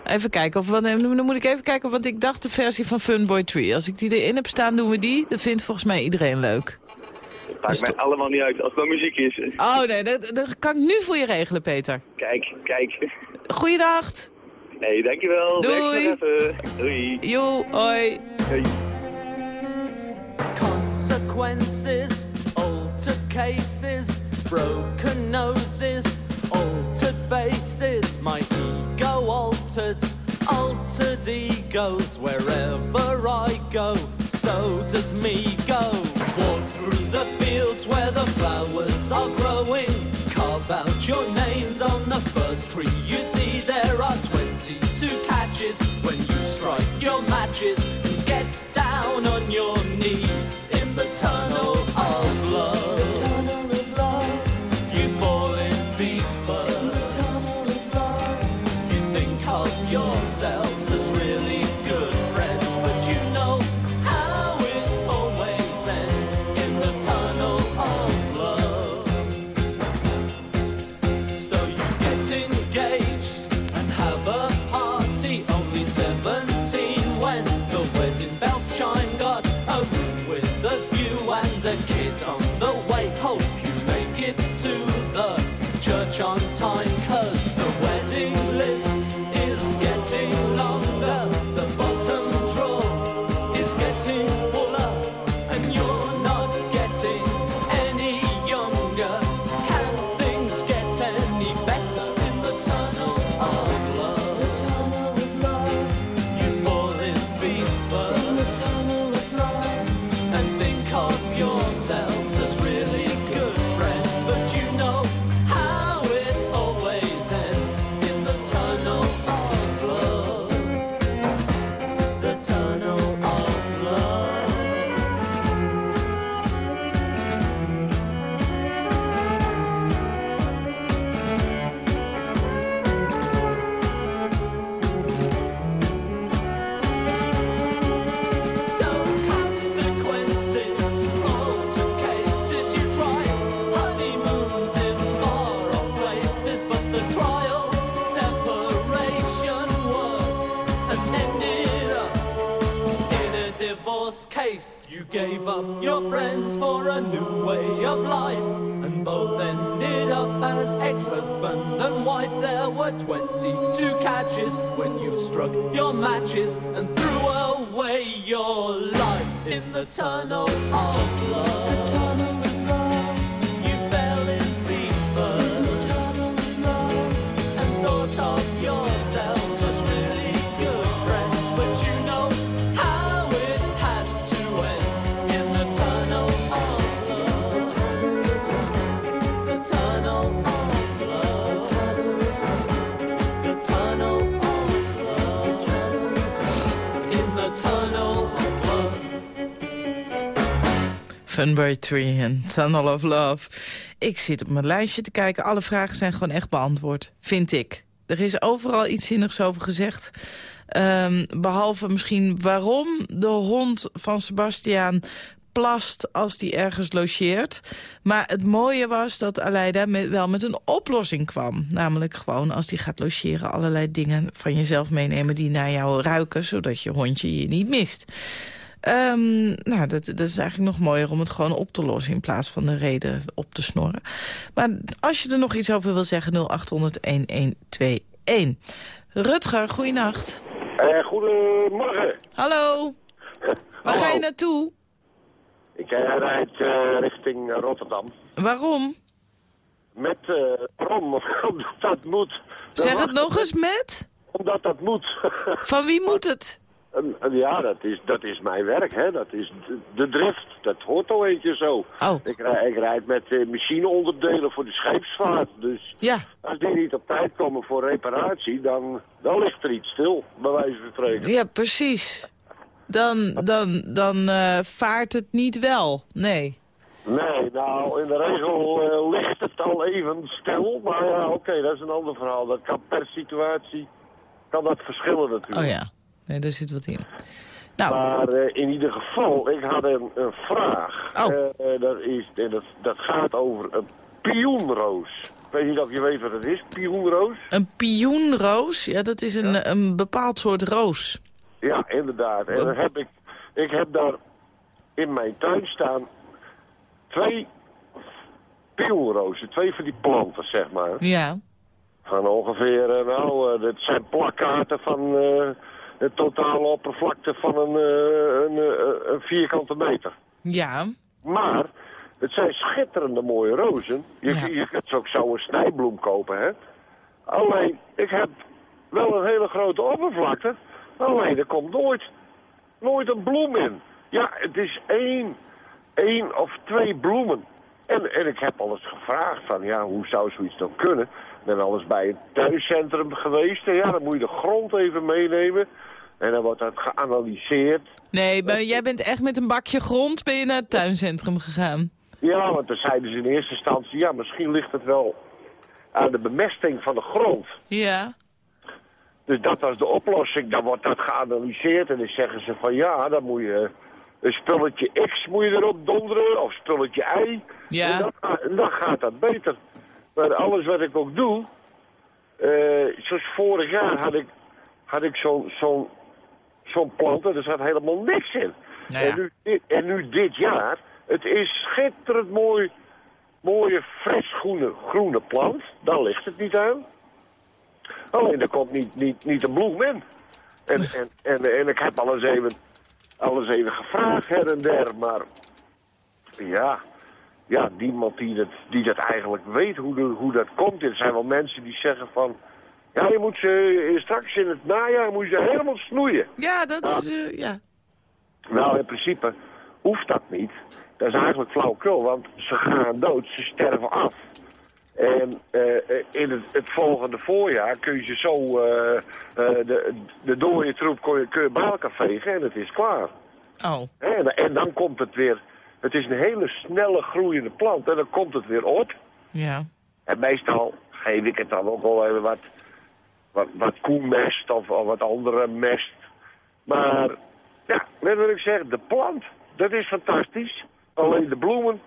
Even kijken, of, dan moet ik even kijken, want ik dacht de versie van Funboy Tree. Als ik die erin heb staan, doen we die. Dat vindt volgens mij iedereen leuk. Het maakt mij allemaal niet uit als het maar muziek is. Oh nee, dat, dat kan ik nu voor je regelen, Peter. Kijk, kijk. Goeiedag. Nee, dankjewel. Doei. Even. Doei. Jo, hoi. Hoi. Consequences, altered cases, broken noses, altered faces, my ego altered, altered egos, wherever I go, so does me go. Walk through the fields where the flowers are growing, carve out your names on the first tree you see. There are 22 catches when you strike your matches get down on your knees in the tunnel is gave up your friends for a new way of life, and both ended up as ex-husband and wife. There were 22 catches when you struck your matches and threw away your life in the tunnel of love. Funbury Tree en Tunnel of Love. Ik zit op mijn lijstje te kijken. Alle vragen zijn gewoon echt beantwoord, vind ik. Er is overal iets zinnigs over gezegd. Ehm, behalve misschien waarom de hond van Sebastiaan plast als die ergens logeert. Maar het mooie was dat Aleida wel met een oplossing kwam. Namelijk gewoon als die gaat logeren allerlei dingen van jezelf meenemen... die naar jou ruiken, zodat je hondje je niet mist. Ehm, nou, dat, dat is eigenlijk nog mooier om het gewoon op te lossen... in plaats van de reden op te snorren. Maar als je er nog iets over wil zeggen, 0800-1121. Rutger, goeienacht. Eh, goedemorgen. Hallo. Waar ga je naartoe? Ik rijd eh, richting Rotterdam. Waarom? Met eh Rom, omdat dat moet. Zeg het nog eens met? Omdat dat moet. Van wie moet het? En- en ja, dat is, dat is mijn werk, hè. Dat is de, drift. Dat hoort al eentje zo. Oh. Ik, rij, ik rijd met eh, machineonderdelen voor de scheepsvaart. Dus Ja. als die niet op tijd komen voor reparatie, dan, dan ligt er iets stil, bij wijze van spreken. Ja, precies. Dan, dan, dan eh, vaart het niet wel. Nee. Nee, nou, in de regel eh, ligt het al even stil. Maar ja, oké, dat is een ander verhaal. Dat kan per situatie, kan dat verschillen natuurlijk. Oh ja. Nee, daar zit wat in. Nou, Maar eh, in ieder geval, ik had een, een vraag. Oh. Eh, dat, is, dat, dat gaat over een pioenroos. Ik weet niet of je weet wat het is, pioenroos. een pioenroos, ja, dat is een, een bepaald soort roos. Ja, inderdaad. En dan heb ik, ik heb daar in mijn tuin staan twee pioenrozen. Twee van die planten, zeg maar. Ja. Van ongeveer, eh, nou, eh, dat zijn plakkaten van eh, de totale oppervlakte van een, eh, een, eh, een vierkante meter. Ja. Maar het zijn schitterende mooie rozen. Je, Ja. je kunt ze ook zo een snijbloem kopen, hè. Alleen, ik heb wel een hele grote oppervlakte. Alleen, er komt nooit, nooit een bloem in. Ja, het is één, één of twee bloemen En, en ik heb al eens gevraagd van, ja, hoe zou zoiets dan kunnen? Ik ben wel eens bij een tuincentrum geweest. En ja, dan moet je de grond even meenemen. En dan wordt dat geanalyseerd. Nee, maar jij bent echt met een bakje grond ben je naar het tuincentrum gegaan. Ja, want dan zeiden ze in eerste instantie, ja, misschien ligt het wel aan de bemesting van de grond. Ja. Dus dat was de oplossing. Dan wordt dat geanalyseerd en dan zeggen ze van ja, dan moet je een spulletje X moet je erop donderen of spulletje Y. Ja. En dan, dan gaat dat beter. Maar alles wat ik ook doe, eh, zoals vorig jaar had ik, had ik zo'n zo'n zo'n plant en er zat helemaal niks in. Nou ja. en, nu, dit- en nu dit jaar, het is schitterend mooi, mooie fris groene, groene plant. Daar ligt het niet aan. Alleen er komt niet, niet, niet een bloem in. En, en, en, en ik heb alles even, alles even gevraagd her en der, maar ja, ja niemand die dat, die dat eigenlijk weet hoe, de, hoe dat komt. Er zijn wel mensen die zeggen van, ja je moet ze eh, straks in het najaar moet je ze helemaal snoeien. Ja, dat is... eh, ja. Nou, in principe hoeft dat niet. Dat is eigenlijk flauwkul, want ze gaan dood, ze sterven af. En eh, in het, het volgende voorjaar kun je ze zo, eh, eh, de, de dode troep kun je, kun je bij elkaar vegen en het is klaar. Oh. En, en dan komt het weer, het is een hele snelle groeiende plant en dan komt het weer op. Ja. En meestal geef ik het dan ook wel even wat, wat, wat koemest of, of wat andere mest. Maar ja, net wat ik zeg, de plant, dat is fantastisch. Alleen de bloemen,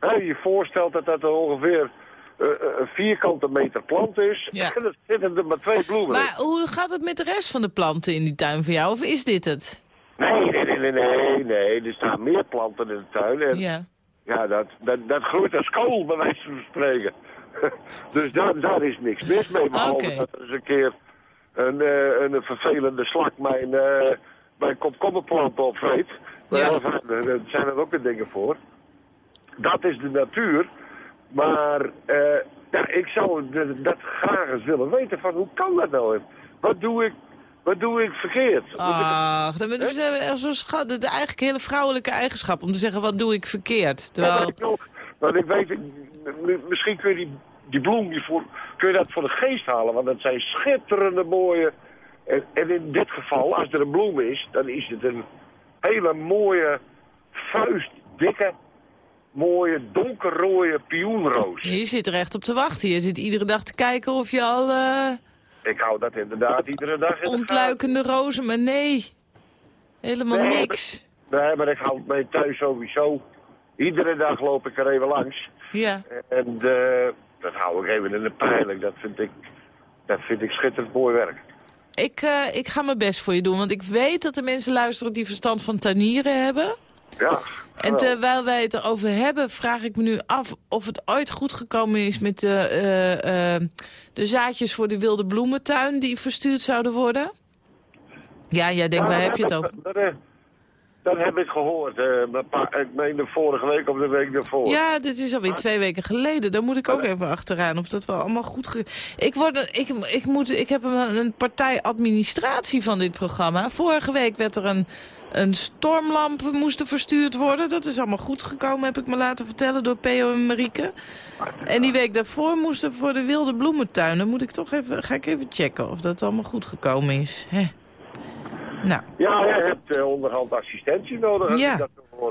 hè, je voorstelt dat dat ongeveer eh, eh, een vierkante meter plant is. Ja. En er zitten er maar twee bloemen in. Maar hoe gaat het met de rest van de planten in die tuin van jou? Of is dit het? Nee, nee, nee, nee, nee, nee, er staan meer planten in de tuin. En Ja. Ja, dat, dat, dat groeit als kool, bij wijze van spreken. dus daar, daar is niks mis mee, behalve Oké. dat er eens een keer een, eh, een vervelende slak mijn, eh mijn komkommerplant opvreet. Ja. ja. daar zijn er- ook weer dingen voor. Dat is de natuur. Maar eh, ja, ik zou de- dat graag eens willen weten van hoe kan dat nou? Wat doe ik, wat doe ik verkeerd? Ach, dan ben je schat. Is eigenlijk hele vrouwelijke eigenschap om te zeggen, wat doe ik verkeerd? Ja, Terwijl... maar ik ook. Want ik weet, misschien kun je die, die bloem die voor, kun je dat voor de geest halen. Want dat zijn schitterende mooie... En, en in dit geval, als er een bloem is, dan is het een hele mooie, vuistdikke, mooie, donkerrode pioenroos. Je zit er echt op te wachten. Je zit iedere dag te kijken of je al eh, Ik hou dat inderdaad iedere dag in ontluikende rozen... Maar nee, helemaal Nee, niks. Nee, maar ik hou het mee thuis sowieso. Iedere dag loop ik er even langs. Ja. En eh, dat hou ik even in de peiling. Dat vind ik, dat vind ik schitterend mooi werk. Ik, eh, ik ga mijn best voor je doen, want ik weet dat er mensen luisteren die verstand van tuinieren hebben. Ja. En terwijl wij het erover hebben, vraag ik me nu af of het ooit goed gekomen is met de, eh, eh, de zaadjes voor de wilde bloementuin die verstuurd zouden worden. Ja, jij denkt, waar heb je het over? Dat, heb ik gehoord. eh, een paar- ik meen de vorige week of de week daarvoor. Ja, dit is alweer twee weken geleden. Daar moet ik ook even achteraan of dat wel allemaal goed... Ge ik, word, ik, ik, moet, ik heb een, een partij administratie van dit programma. Vorige week werd er een, een stormlamp moest er verstuurd worden. Dat is allemaal goed gekomen, heb ik me laten vertellen door Peo en Marieke. En die week daarvoor moest er voor de wilde bloementuin. Dan moet ik toch even, ga ik even checken of dat allemaal goed gekomen is. Hè. Nou. Ja, je hebt eh, onderhand assistentie nodig. Ja. dat.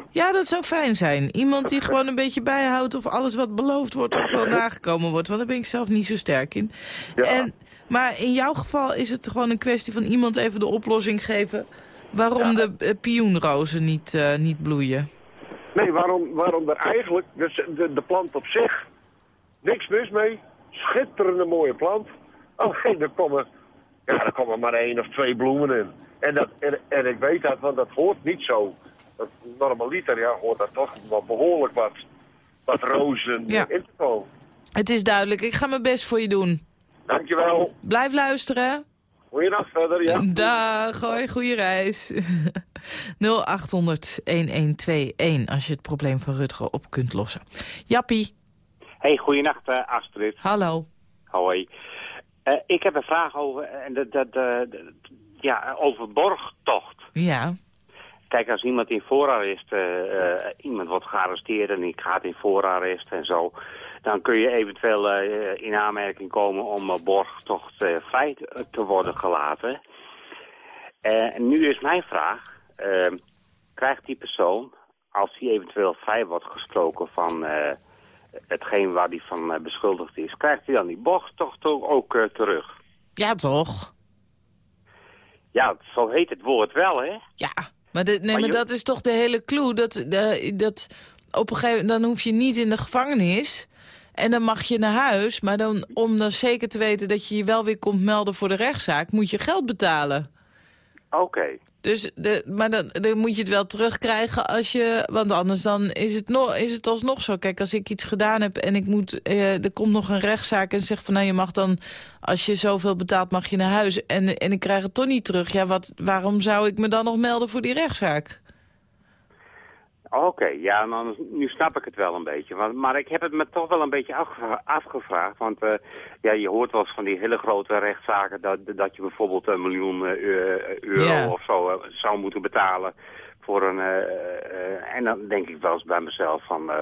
Ja, dat zou fijn zijn. Iemand die gewoon een beetje bijhoudt of alles wat beloofd wordt ook wel nagekomen wordt. Want daar ben ik zelf niet zo sterk in. En, maar in jouw geval is het gewoon een kwestie van iemand even de oplossing geven... waarom de eh, pioenrozen niet, eh, niet bloeien. Nee, waarom, waarom er eigenlijk, dus de, de plant op zich, niks mis mee. Schitterende mooie plant. Alleen er komen, ja, er komen maar één of twee bloemen in. En, dat, en, en ik weet dat, want dat hoort niet zo. Dat, normaliter ja, hoort daar toch wel behoorlijk wat, wat rozen Ja. in te komen. Het is duidelijk, ik ga mijn best voor je doen. Dankjewel. Blijf luisteren. Goeiedag verder, ja. Dag, hoi, goede reis. 0800-1121 als je het probleem van Rutger op kunt lossen. Jappie, Hey, goeienacht eh, Astrid. hallo. Hoi. Eh, ik heb een vraag over, en dat, dat, eh, dat- ja, over borgtocht. Ja, Kijk, als iemand in voorarrest, eh, iemand wordt gearresteerd en die gaat in voorarrest en zo, dan kun je eventueel eh, in aanmerking komen om uh, borgtocht vrij te- worden gelaten. En nu is mijn vraag, krijgt die persoon, als hij eventueel vrij wordt gesproken van hetgeen waar hij van beschuldigd is, krijgt hij dan die borgtocht ook, terug? Ja, toch? Ja, zo heet het woord wel, hè? Ja, maar, nee, Maar dat is toch de hele clue. Dat, eh, dat op een gegeven dan hoef je niet in de gevangenis. En dan mag je naar huis. Maar dan, om dan zeker te weten dat je je wel weer komt melden voor de rechtszaak... moet je geld betalen. Oké. Dus de, maar dan, dan moet je het wel terugkrijgen als je... Want anders dan is het, nog, is het alsnog zo. Kijk, als ik iets gedaan heb en ik moet, eh, er komt nog een rechtszaak... en zegt van nou, je mag dan, als je zoveel betaalt, mag je naar huis. En, en ik krijg het toch niet terug. Ja, wat, waarom zou ik me dan nog melden voor die rechtszaak? Oké, ja, nou, nu snap ik het wel een beetje. Want, maar ik heb het me toch wel een beetje afgevra- afgevraagd. Want eh, ja, je hoort wel eens van die hele grote rechtszaken... dat, dat je bijvoorbeeld een miljoen eh, eu- euro of zo eh, zou moeten betalen. voor een. eh, eh, en dan denk ik wel eens bij mezelf van... eh,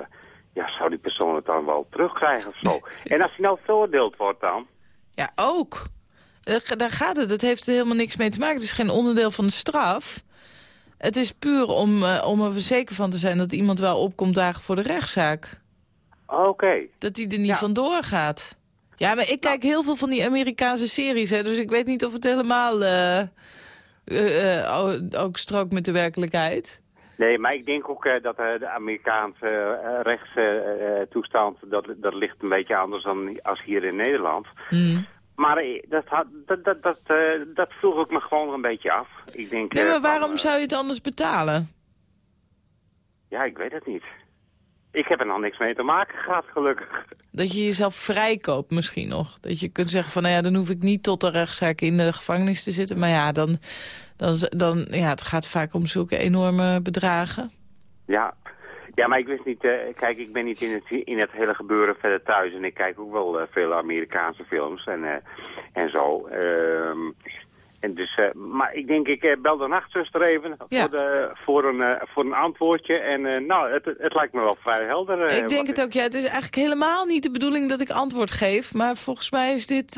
ja, zou die persoon het dan wel terugkrijgen of zo? en als hij nou veroordeeld wordt dan... Ja, ook. Eh, Daar gaat het. Het heeft er helemaal niks mee te maken. Het is geen onderdeel van de straf. Het is puur om, eh, om er zeker van te zijn dat iemand wel opkomt dagen voor de rechtszaak. Oké. Dat hij er niet vandoor gaat. Ja, maar ik kijk heel veel van die Amerikaanse series, hè, dus ik weet niet of het helemaal eh, eh, ook strookt met de werkelijkheid. Nee, maar ik denk ook dat de Amerikaanse rechtstoestand, dat, dat ligt een beetje anders dan als hier in Nederland. Hmm. Maar eh, dat, had- dat, dat, dat, eh, dat vroeg ik me gewoon een beetje af. Ik denk, Nee, eh, maar waarom zou je het anders betalen? Ja, ik weet het niet. Ik heb er nog niks mee te maken gehad, gelukkig. Dat je jezelf vrijkoopt misschien nog. Dat je kunt zeggen van, nou ja, dan hoef ik niet tot de rechtszaak in de gevangenis te zitten. Maar ja, dan, dan, dan ja, het gaat vaak om zulke enorme bedragen. Ja. Ja, maar ik wist niet... eh, kijk, ik ben niet in het, in het hele gebeuren verder thuis. En ik kijk ook wel eh, veel Amerikaanse films en, eh, en zo. Ehm, en dus, maar ik denk, ik bel de nachtzuster even voor, de, voor, een, voor een antwoordje. En nou, het, het lijkt me wel vrij helder. ik denk het ook, ja, het is eigenlijk helemaal niet de bedoeling dat ik antwoord geef. Maar volgens mij is dit,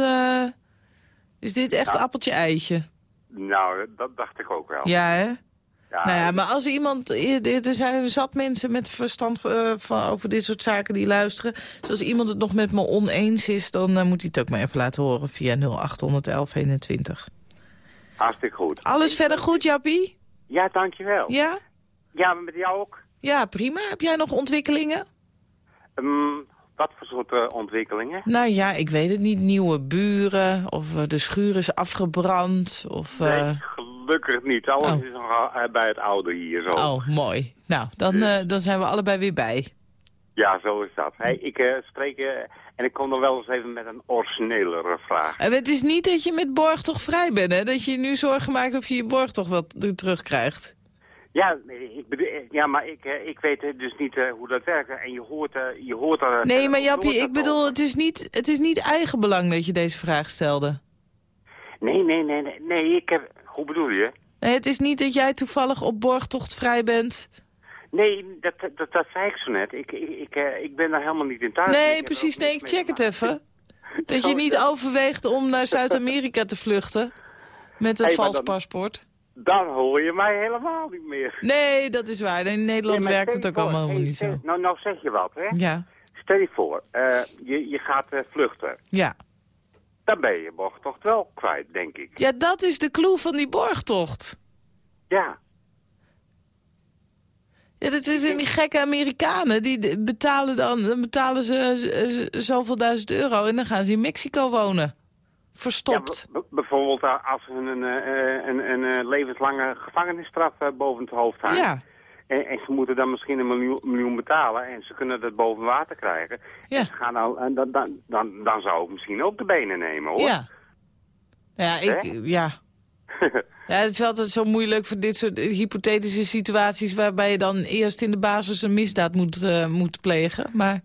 is dit echt appeltje-eitje. Nou, dat dacht ik ook wel. Ja, hè? Ja, nou ja, maar als iemand... Er zijn zat mensen met verstand eh, van, over dit soort zaken die luisteren. Dus als iemand het nog met me oneens is... dan eh, moet hij het ook maar even laten horen via 081121. Hartstikke goed. Alles verder goed, Jappie? Ja, dankjewel. Ja? Ja, met jou ook. Ja, prima. Heb jij nog ontwikkelingen? Ehm, wat voor soort eh, ontwikkelingen? Nou ja, ik weet het niet. Nieuwe buren, of eh, de schuur is afgebrand, of... eh, Nee, gelukkig niet. Alles Oh. is nog eh, bij het oude hier zo. Oh, mooi. Nou, dan, eh, dan zijn we allebei weer bij. Ja, zo is dat. Hey, ik eh, spreek en ik kom nog wel eens even met een originelere vraag. En het is niet dat je met borg toch vrij bent, hè? Dat je je nu zorgen maakt of je je borg toch wat er terugkrijgt. Ja, ik bedoel, ja maar ik, ik weet dus niet hoe dat werkt. En je hoort, je hoort er... Nee, maar Jappie, ik bedoel, het is, niet, het is niet eigenbelang dat je deze vraag stelde. Nee, nee, nee, nee, nee, ik heb... Hoe bedoel je? Nee, het is niet dat jij toevallig op borgtocht vrij bent. Nee, dat, dat, dat zei ik zo net. Ik, ik, ik, eh, ik ben daar helemaal niet in thuis. Nee, precies. Nee, ik check het even. Dat je niet overweegt om naar Zuid-Amerika te vluchten. Met een Hey, vals dan- paspoort. Dan hoor je mij helemaal niet meer. Nee, dat is waar. In Nederland Nee, werkt het ook voor, allemaal hey, niet zo. Nou, nou zeg je wat, hè? Ja, Stel je voor, eh, je, je gaat eh, vluchten. ja. Dan ben je je borgtocht wel kwijt, denk ik. Ja, dat is de clue van die borgtocht. Ja. Ja, dat zijn die gekke Amerikanen. Die betalen dan, dan betalen ze zoveel duizend euro en dan gaan ze in Mexico wonen. Verstopt. Ja, bijvoorbeeld eh, als ze een, eh, een, een, levenslange gevangenisstraf eh, boven het hoofd hangen. Ja. En, en ze moeten dan misschien een miljoen, miljoen betalen en ze kunnen dat boven water krijgen. Ja. En ze gaan dan, en dan, dan, dan, dan zou ik misschien ook de benen nemen, hoor. Ja. Ja, ik, ja. Ja, het is altijd zo moeilijk voor dit soort hypothetische situaties... waarbij je dan eerst in de basis een misdaad moet, eh, moet plegen. Maar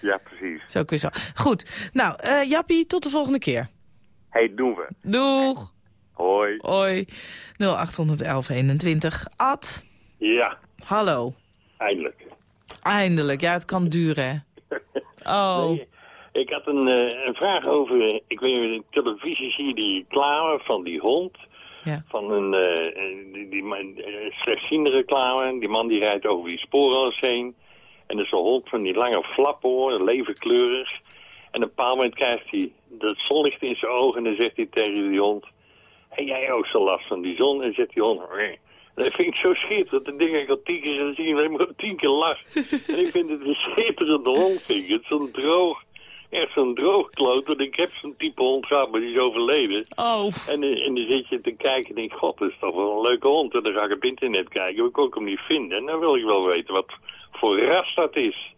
ja, precies. zo kun je zo. Goed. Nou, eh, Jappie, tot de volgende keer. hey, doen we. Doeg. Hoi. Hoi. 081121. Ad. Ja, Hallo. eindelijk. Eindelijk. Ja, het kan duren, hè? Oh. Nee, ik had een, eh, een vraag over, ik weet niet, televisie zie je die reclame van die hond. Ja. Van een eh, eh, die, die, man- eh, slechtziende reclame. Die man die rijdt over die spoorrails heen. En dat is een hond van die lange flappen, levenkleurig. En op een bepaald moment krijgt hij dat zonlicht in zijn ogen en dan zegt hij tegen die hond... Heb jij ook zo last van die zon? En zegt die hond... Dat vind ik zo schitterend. Dat heb ik al tien keer gezien, alleen maar tien keer lach. en ik vind het een schitterende hond, vind ik. Het is zo'n droog, echt zo'n droog kloot. Want ik heb zo'n type hond gehad, maar die is overleden. Oh. En, eh, en dan zit je te kijken en denk god, dat is toch wel een leuke hond. En dan ga ik op internet kijken, ik kon ik hem niet vinden. En dan wil ik wel weten wat voor ras dat is.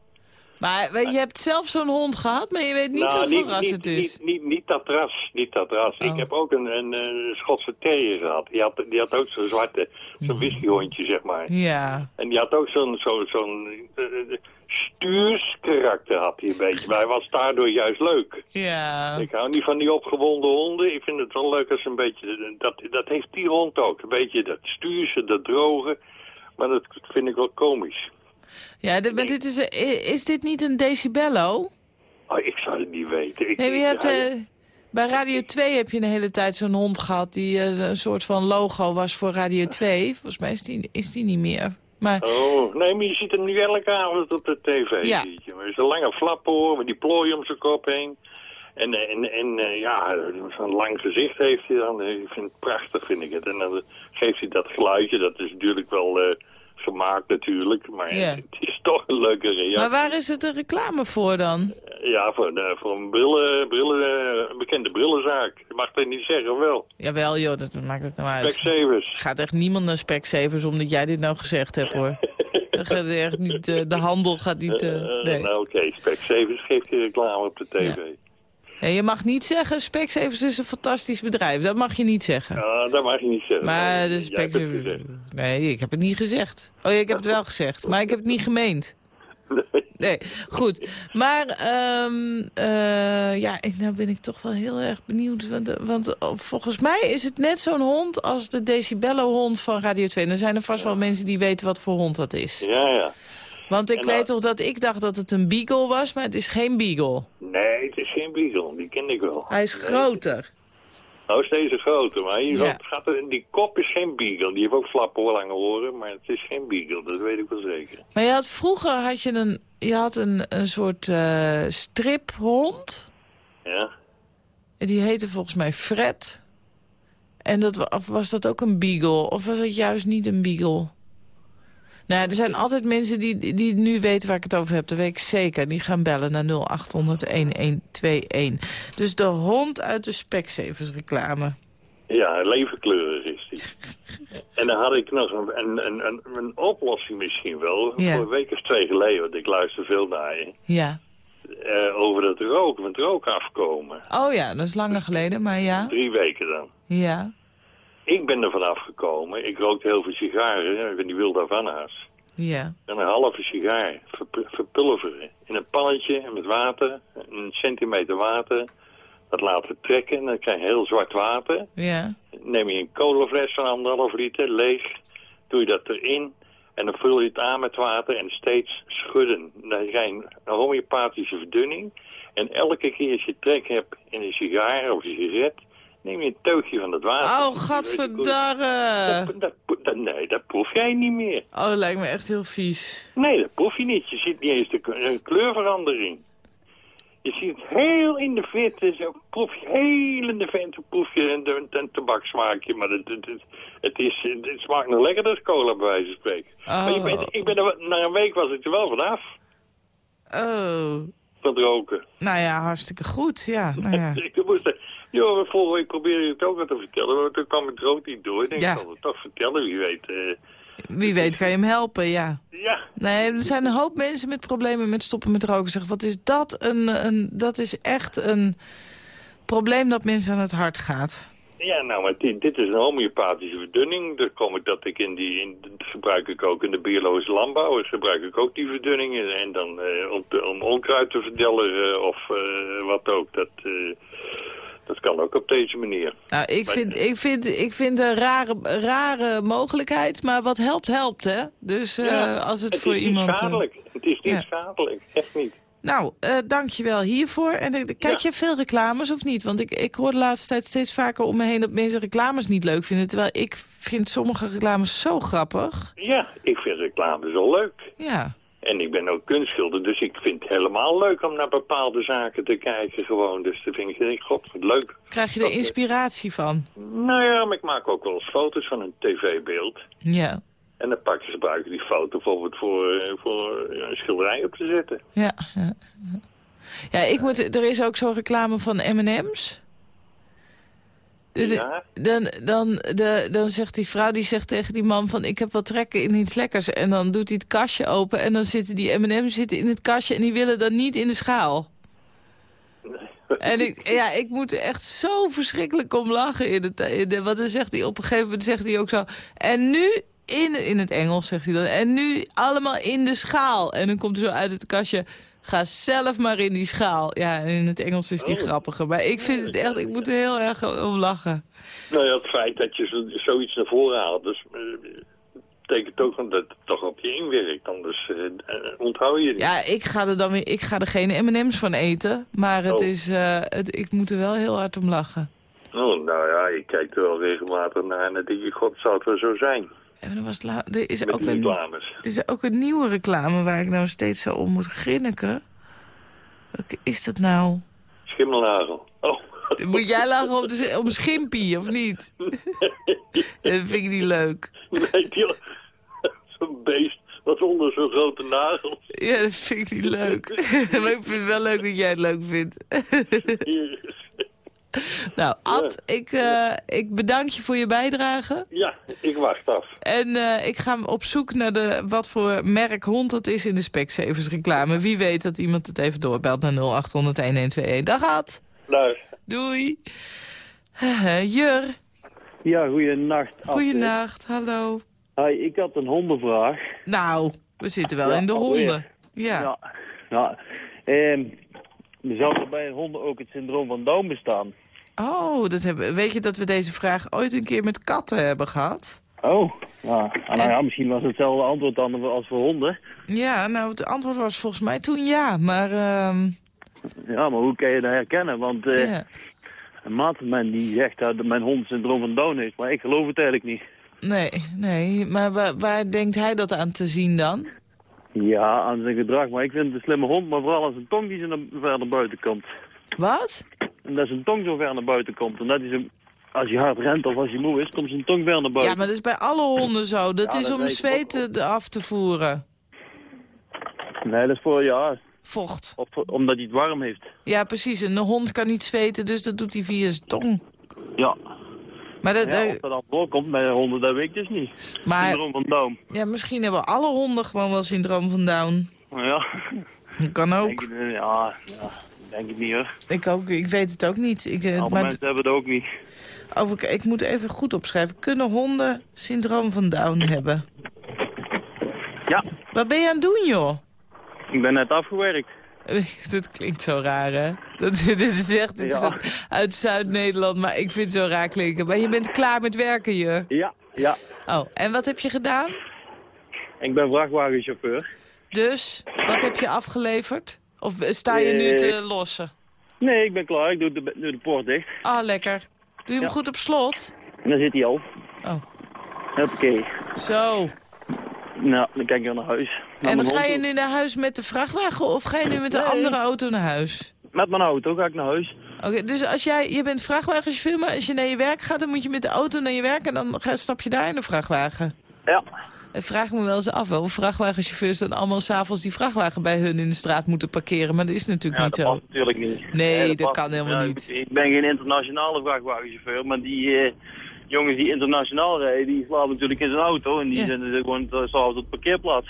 Maar je hebt zelf zo'n hond gehad, maar je weet niet Nou, wat voor ras het is. Niet, niet, niet dat ras, niet dat ras. Oh. Ik heb ook een, een, Schotse terrier gehad. Die had, die had ook zo'n zwarte, zo'n whiskyhondje, zeg maar. Ja. En die had ook zo'n zo'n zo'n eh, eh, stuurskarakter had hij een beetje. Maar hij was daardoor juist leuk. Ja. Ik hou niet van die opgewonden honden. Ik vind het wel leuk als een beetje... Dat, dat heeft die hond ook. Een beetje dat stuurse, dat droge. Maar dat vind ik wel komisch. Ja, dit, dit is, eh, is dit niet een decibello? Oh, ik zou het niet weten. Ik, Nee, je hebt, eh, bij Radio 2 heb je een hele tijd zo'n hond gehad... die eh, een soort van logo was voor Radio 2. Volgens mij is die, is die niet meer. Maar Oh, nee, maar je ziet hem nu elke avond op de tv. Ja. Je. Maar Zo'n lange flapper met die plooi om zijn kop heen. En, en, en ja, zo'n lang gezicht heeft hij dan. Ik vind het prachtig, vind ik het. En dan geeft hij dat geluidje. Dat is natuurlijk wel gemaakt natuurlijk. Maar het is toch een leuke reactie. Maar waar is het een reclame voor dan? Ja, voor, eh, voor een, brillen, brillen, eh, een bekende brillenzaak. Je mag het niet zeggen, wel. Jawel joh, dat maakt het nou uit. Specsavers. Gaat echt niemand naar Specsavers omdat jij dit nou gezegd hebt hoor. Dat gaat echt niet, eh, de handel gaat niet... Nou oké, Specsavers geeft die reclame op de tv. Ja, je mag niet zeggen Specsavers is een fantastisch bedrijf. Dat mag je niet zeggen. Ja, dat mag je niet zeggen. Maar Nee, de Specsavers... gezegd. Nee, ik heb het niet gezegd. Oh ja, ik heb het wel gezegd. Maar ik heb het niet gemeend. Nee, goed. Maar ehm, eh, ja, ik, nou ben ik toch wel heel erg benieuwd. Want, eh, want eh, volgens mij is het net zo'n hond als de Decibello-hond van Radio 2. En er zijn er vast wel mensen die weten wat voor hond dat is. Ja, ja. Want ik En weet nou- toch dat ik dacht dat het een beagle was, maar het is geen beagle. Nee, het is geen beagle, die ken ik wel. Hij is groter. Nou is deze groter, maar hier Ja. gaat er, die kop is geen beagle. Die heeft ook flappen lange oren, maar het is geen beagle, dat weet ik wel zeker. Maar je had, vroeger had je een, je had een, een soort eh, striphond. Ja? Die heette volgens mij Fred. En dat, of was dat ook een beagle? Of was dat juist niet een beagle? Nou, er zijn altijd mensen die, die nu weten waar ik het over heb. Dat weet ik zeker. Die gaan bellen naar 0800-1121. Dus de hond uit de Specsavers reclame. Ja, levenkleurig is die. en dan had ik nog een, een, een, een, oplossing misschien wel. Ja. Voor een week of twee geleden, want ik luister veel naar je. Ja. eh, over dat roken, met rook afkomen. Oh ja, dat is langer geleden, maar ja. Drie weken dan. Ja. Ik ben er vanaf gekomen. Ik rookte heel veel sigaren, van die wilde Havana's. Ja. En een halve sigaar verp- verpulveren. In een pannetje met water, een centimeter water. Dat laten trekken en dan krijg je heel zwart water. Ja. Neem je een kolenfles van anderhalf liter, leeg. Doe je dat erin en dan vul je het aan met water en steeds schudden. Dan krijg je een homeopathische verdunning. En elke keer als je trek hebt in een sigaar of een sigaret... neem je een teugje van het water. Oh, gadverdarre. Dat, dat, dat- nee, dat proef jij niet meer. Oh, dat lijkt me echt heel vies. Nee, dat proef je niet. Je ziet niet eens de kleurverandering. Je ziet heel in de verte, zo proef je heel in de verte, proef je een, tabaksmaakje. Maar het, het, het, het, is, het smaakt nog lekkerder als cola, bij wijze van spreken. Maar je Oh. bent, ik ben er, na een week was ik er wel vanaf, Oh. van het roken. Nou ja, hartstikke goed. Ja, nou ja. ik moest, joh, vorige week probeerde ik het ook al te vertellen, maar toen kwam het rood niet door. Ik denk, Ja. ik zal het toch vertellen, wie weet. eh, Wie weet kan je hem helpen, ja. ja, Nee, er zijn een hoop mensen met problemen met stoppen met roken. Zeg, wat is dat? Een, een, dat is echt een probleem dat mensen aan het hart gaat. Ja, nou, maar dit, dit is een homeopathische verdunning. Daar kom ik dat ik in die, in, gebruik ik ook in de biologische landbouw. Dan gebruik ik ook die verdunning. En, dan eh, om, om onkruid te verdelleren of eh, wat ook. Dat, Dat kan ook op deze manier. Nou, ik vind, ik vind, ik vind een rare, rare mogelijkheid, maar wat helpt, helpt, hè? Dus eh, Ja, als het, het voor is niet iemand... eh, schadelijk. Het is niet ja. schadelijk, echt niet. Nou, eh dankjewel hiervoor. En kijk Ja. je veel reclames of niet? Want ik, ik hoor de laatste tijd steeds vaker om me heen dat mensen reclames niet leuk vinden. Terwijl ik vind sommige reclames zo grappig. Ja, ik vind reclame zo leuk. Ja. En ik ben ook kunstschilder, dus ik vind het helemaal leuk om naar bepaalde zaken te kijken gewoon. Dus dat vind ik, denk god, wat leuk. Krijg je er inspiratie van? Nou ja, maar ik maak ook wel eens foto's van een tv-beeld. Ja. En dan pak je gebruiken die foto bijvoorbeeld voor, eh, voor eh, een schilderij op te zetten. Ja, ja. ja. Ja, ik moet, er is ook zo'n reclame van M&M's. De-. Dan, dan, de, dan zegt die vrouw die zegt tegen die man van... ik heb wat trekken in iets lekkers. En dan doet hij het kastje open en dan zitten die M&M's zitten in het kastje... en die willen dan niet in de schaal. En ik, ja, ik moet er echt zo verschrikkelijk om lachen. In het, in de, want dan zegt hij op een gegeven moment zegt hij ook zo... en nu, in, in het Engels zegt hij dan... en nu allemaal in de schaal. En dan komt er zo uit het kastje... Ga zelf maar in die schaal. Ja, in het Engels is die Oh. grappiger. Maar ik vind het echt, ik moet er heel erg om lachen. Nou ja, het feit dat je zo, zoiets naar voren haalt, dus, eh, betekent ook dat het toch op je inwerkt. Anders eh, eh, onthoud je het niet. Ja, ik ga er dan weer, ik ga er geen M&M's van eten. Maar het Oh. is, het, ik moet er wel heel hard om lachen. Oh, nou ja, je kijkt er wel regelmatig naar en dan denk je, god, zou het wel zo zijn. En er, was er, is Met ook een, reclames. er is ook een nieuwe reclame waar ik nou steeds zo om moet grinniken. Welke is dat nou? Schimmelnagel. Oh. Moet jij lachen om, de, om Schimpie, of niet? dat vind ik niet leuk. Nee, die- zo'n beest wat onder zo'n grote nagel. Ja, dat vind ik niet leuk. maar ik vind het wel leuk dat jij het leuk vindt. nou, Ad, ik, eh, ik bedank je voor je bijdrage. Ja, ik wacht af. En eh, ik ga op zoek naar de, wat voor merk hond dat is in de Specsavers reclame. Wie weet dat iemand het even doorbelt naar 0800-1121. Dag Ad. Nou, Doei. Eh, Jur, Ja, goeienacht. Goeienacht, hallo. Hi, ik had een hondenvraag. Nou, we zitten wel Ja, in de alweer. honden. Ja. Ja. ja. Ehm, zou er bij honden ook het syndroom van Down bestaan? Oh, dat hebben, weet je dat we deze vraag ooit een keer met katten hebben gehad? Oh, ja. Ah, nou ja, misschien was het hetzelfde antwoord dan als voor honden. Ja, nou, het antwoord was volgens mij toen ja, maar... ehm, Ja, maar hoe kan je dat herkennen? Want eh, ja. een die zegt dat mijn hond syndroom van Down heeft, maar ik geloof het eigenlijk niet. Nee, nee, maar waar, waar denkt hij dat aan te zien dan? Ja, aan zijn gedrag, maar ik vind het een slimme hond, maar vooral als zijn tong die zo naar, ver naar buiten komt. Wat? En dat zijn tong zo ver naar buiten komt. En dat is hem, als hij hard rent of als hij moe is, komt zijn tong ver naar buiten. Ja, maar dat is bij alle honden zo. Dat Ja, is dat om weet ik zweten af te voeren. Nee, dat is voor, ja... Vocht. Of, omdat hij het warm heeft. Ja, precies. En een hond kan niet zweten, dus dat doet hij via zijn tong. Ja. Maar, dat, ja, eh, dat dan voorkomt bij honden, dat weet ik dus niet. Maar- Syndroom van Down. ja, misschien hebben alle honden gewoon wel syndroom van Down. Ja. Dat kan ook. Ik, eh, ja, ja, denk ik niet hoor. Ik, ook, ik weet het ook niet. Ik, eh, Alle maar mensen hebben het ook niet. over, ik moet even goed opschrijven. Kunnen honden syndroom van Down hebben? Ja. Wat ben je aan het doen, joh? Ik ben net afgewerkt. Dat klinkt zo raar, hè? Dat, dit is echt dit is Ja. uit Zuid-Nederland, maar ik vind het zo raar klinken. Maar je bent klaar met werken, je? Ja, ja. Oh, en wat heb je gedaan? Ik ben vrachtwagenchauffeur. Dus, wat heb je afgeleverd? Of sta je nu Eh, te lossen? Nee, ik ben klaar. Ik doe de, doe de poort dicht. Ah, lekker. Doe je hem Ja. goed op slot? En dan zit hij al. Oh. Oké. Zo. Nou, dan ik weer naar huis. Naar en dan ga je nu naar huis met de vrachtwagen of ga je nu met een Nee. andere auto naar huis? Met mijn auto ga ik naar huis. Oké, dus als jij, je bent vrachtwagenchauffeur, maar als je naar je werk gaat, dan moet je met de auto naar je werk en dan ga, stap je daar in de vrachtwagen. Ja. Vraag me wel eens af wel vrachtwagenchauffeurs dan allemaal s'avonds die vrachtwagen bij hun in de straat moeten parkeren, maar dat is natuurlijk Ja, niet dat zo. past natuurlijk niet. Nee, dat kan helemaal ja, niet. Ik, ben geen internationale vrachtwagenchauffeur, maar die eh, jongens die internationaal rijden, die slapen natuurlijk in zijn auto en die zijn er gewoon eh, s'avonds op het parkeerplaats.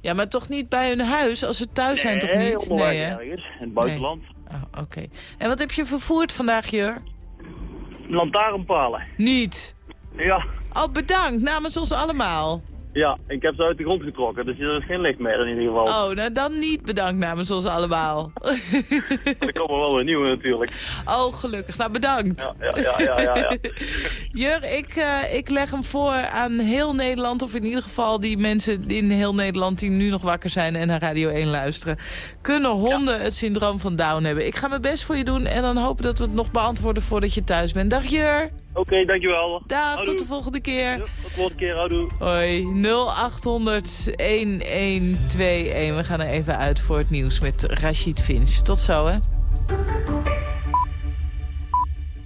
Ja, maar toch niet bij hun huis als ze thuis zijn, toch Nee, niet? hè? ergens, in het buitenland. Oh, Oké. En wat heb je vervoerd vandaag, Jur? Lantaarnpalen. Niet. Ja. Oh, bedankt. Namens ons allemaal. Ja, ik heb ze uit de grond getrokken, dus er is geen licht meer in ieder geval. Oh, nou dan niet bedankt namens ons allemaal. Er komen wel weer nieuwe natuurlijk. Oh, gelukkig. Nou, bedankt. Ja, ja, ja, ja. ja. Jur, ik, eh, ik leg hem voor aan heel Nederland, of in ieder geval die mensen in heel Nederland die nu nog wakker zijn en naar Radio 1 luisteren. Kunnen honden het syndroom van Down hebben? Ik ga mijn best voor je doen en dan hopen dat we het nog beantwoorden voordat je thuis bent. Dag Jur. Oké, dankjewel. Dag, Houdoe. tot de volgende keer. Tot de volgende keer, houdoe. Hoi, 0800 1121. We gaan er even uit voor het nieuws met Rashid Finch. Tot zo, hè.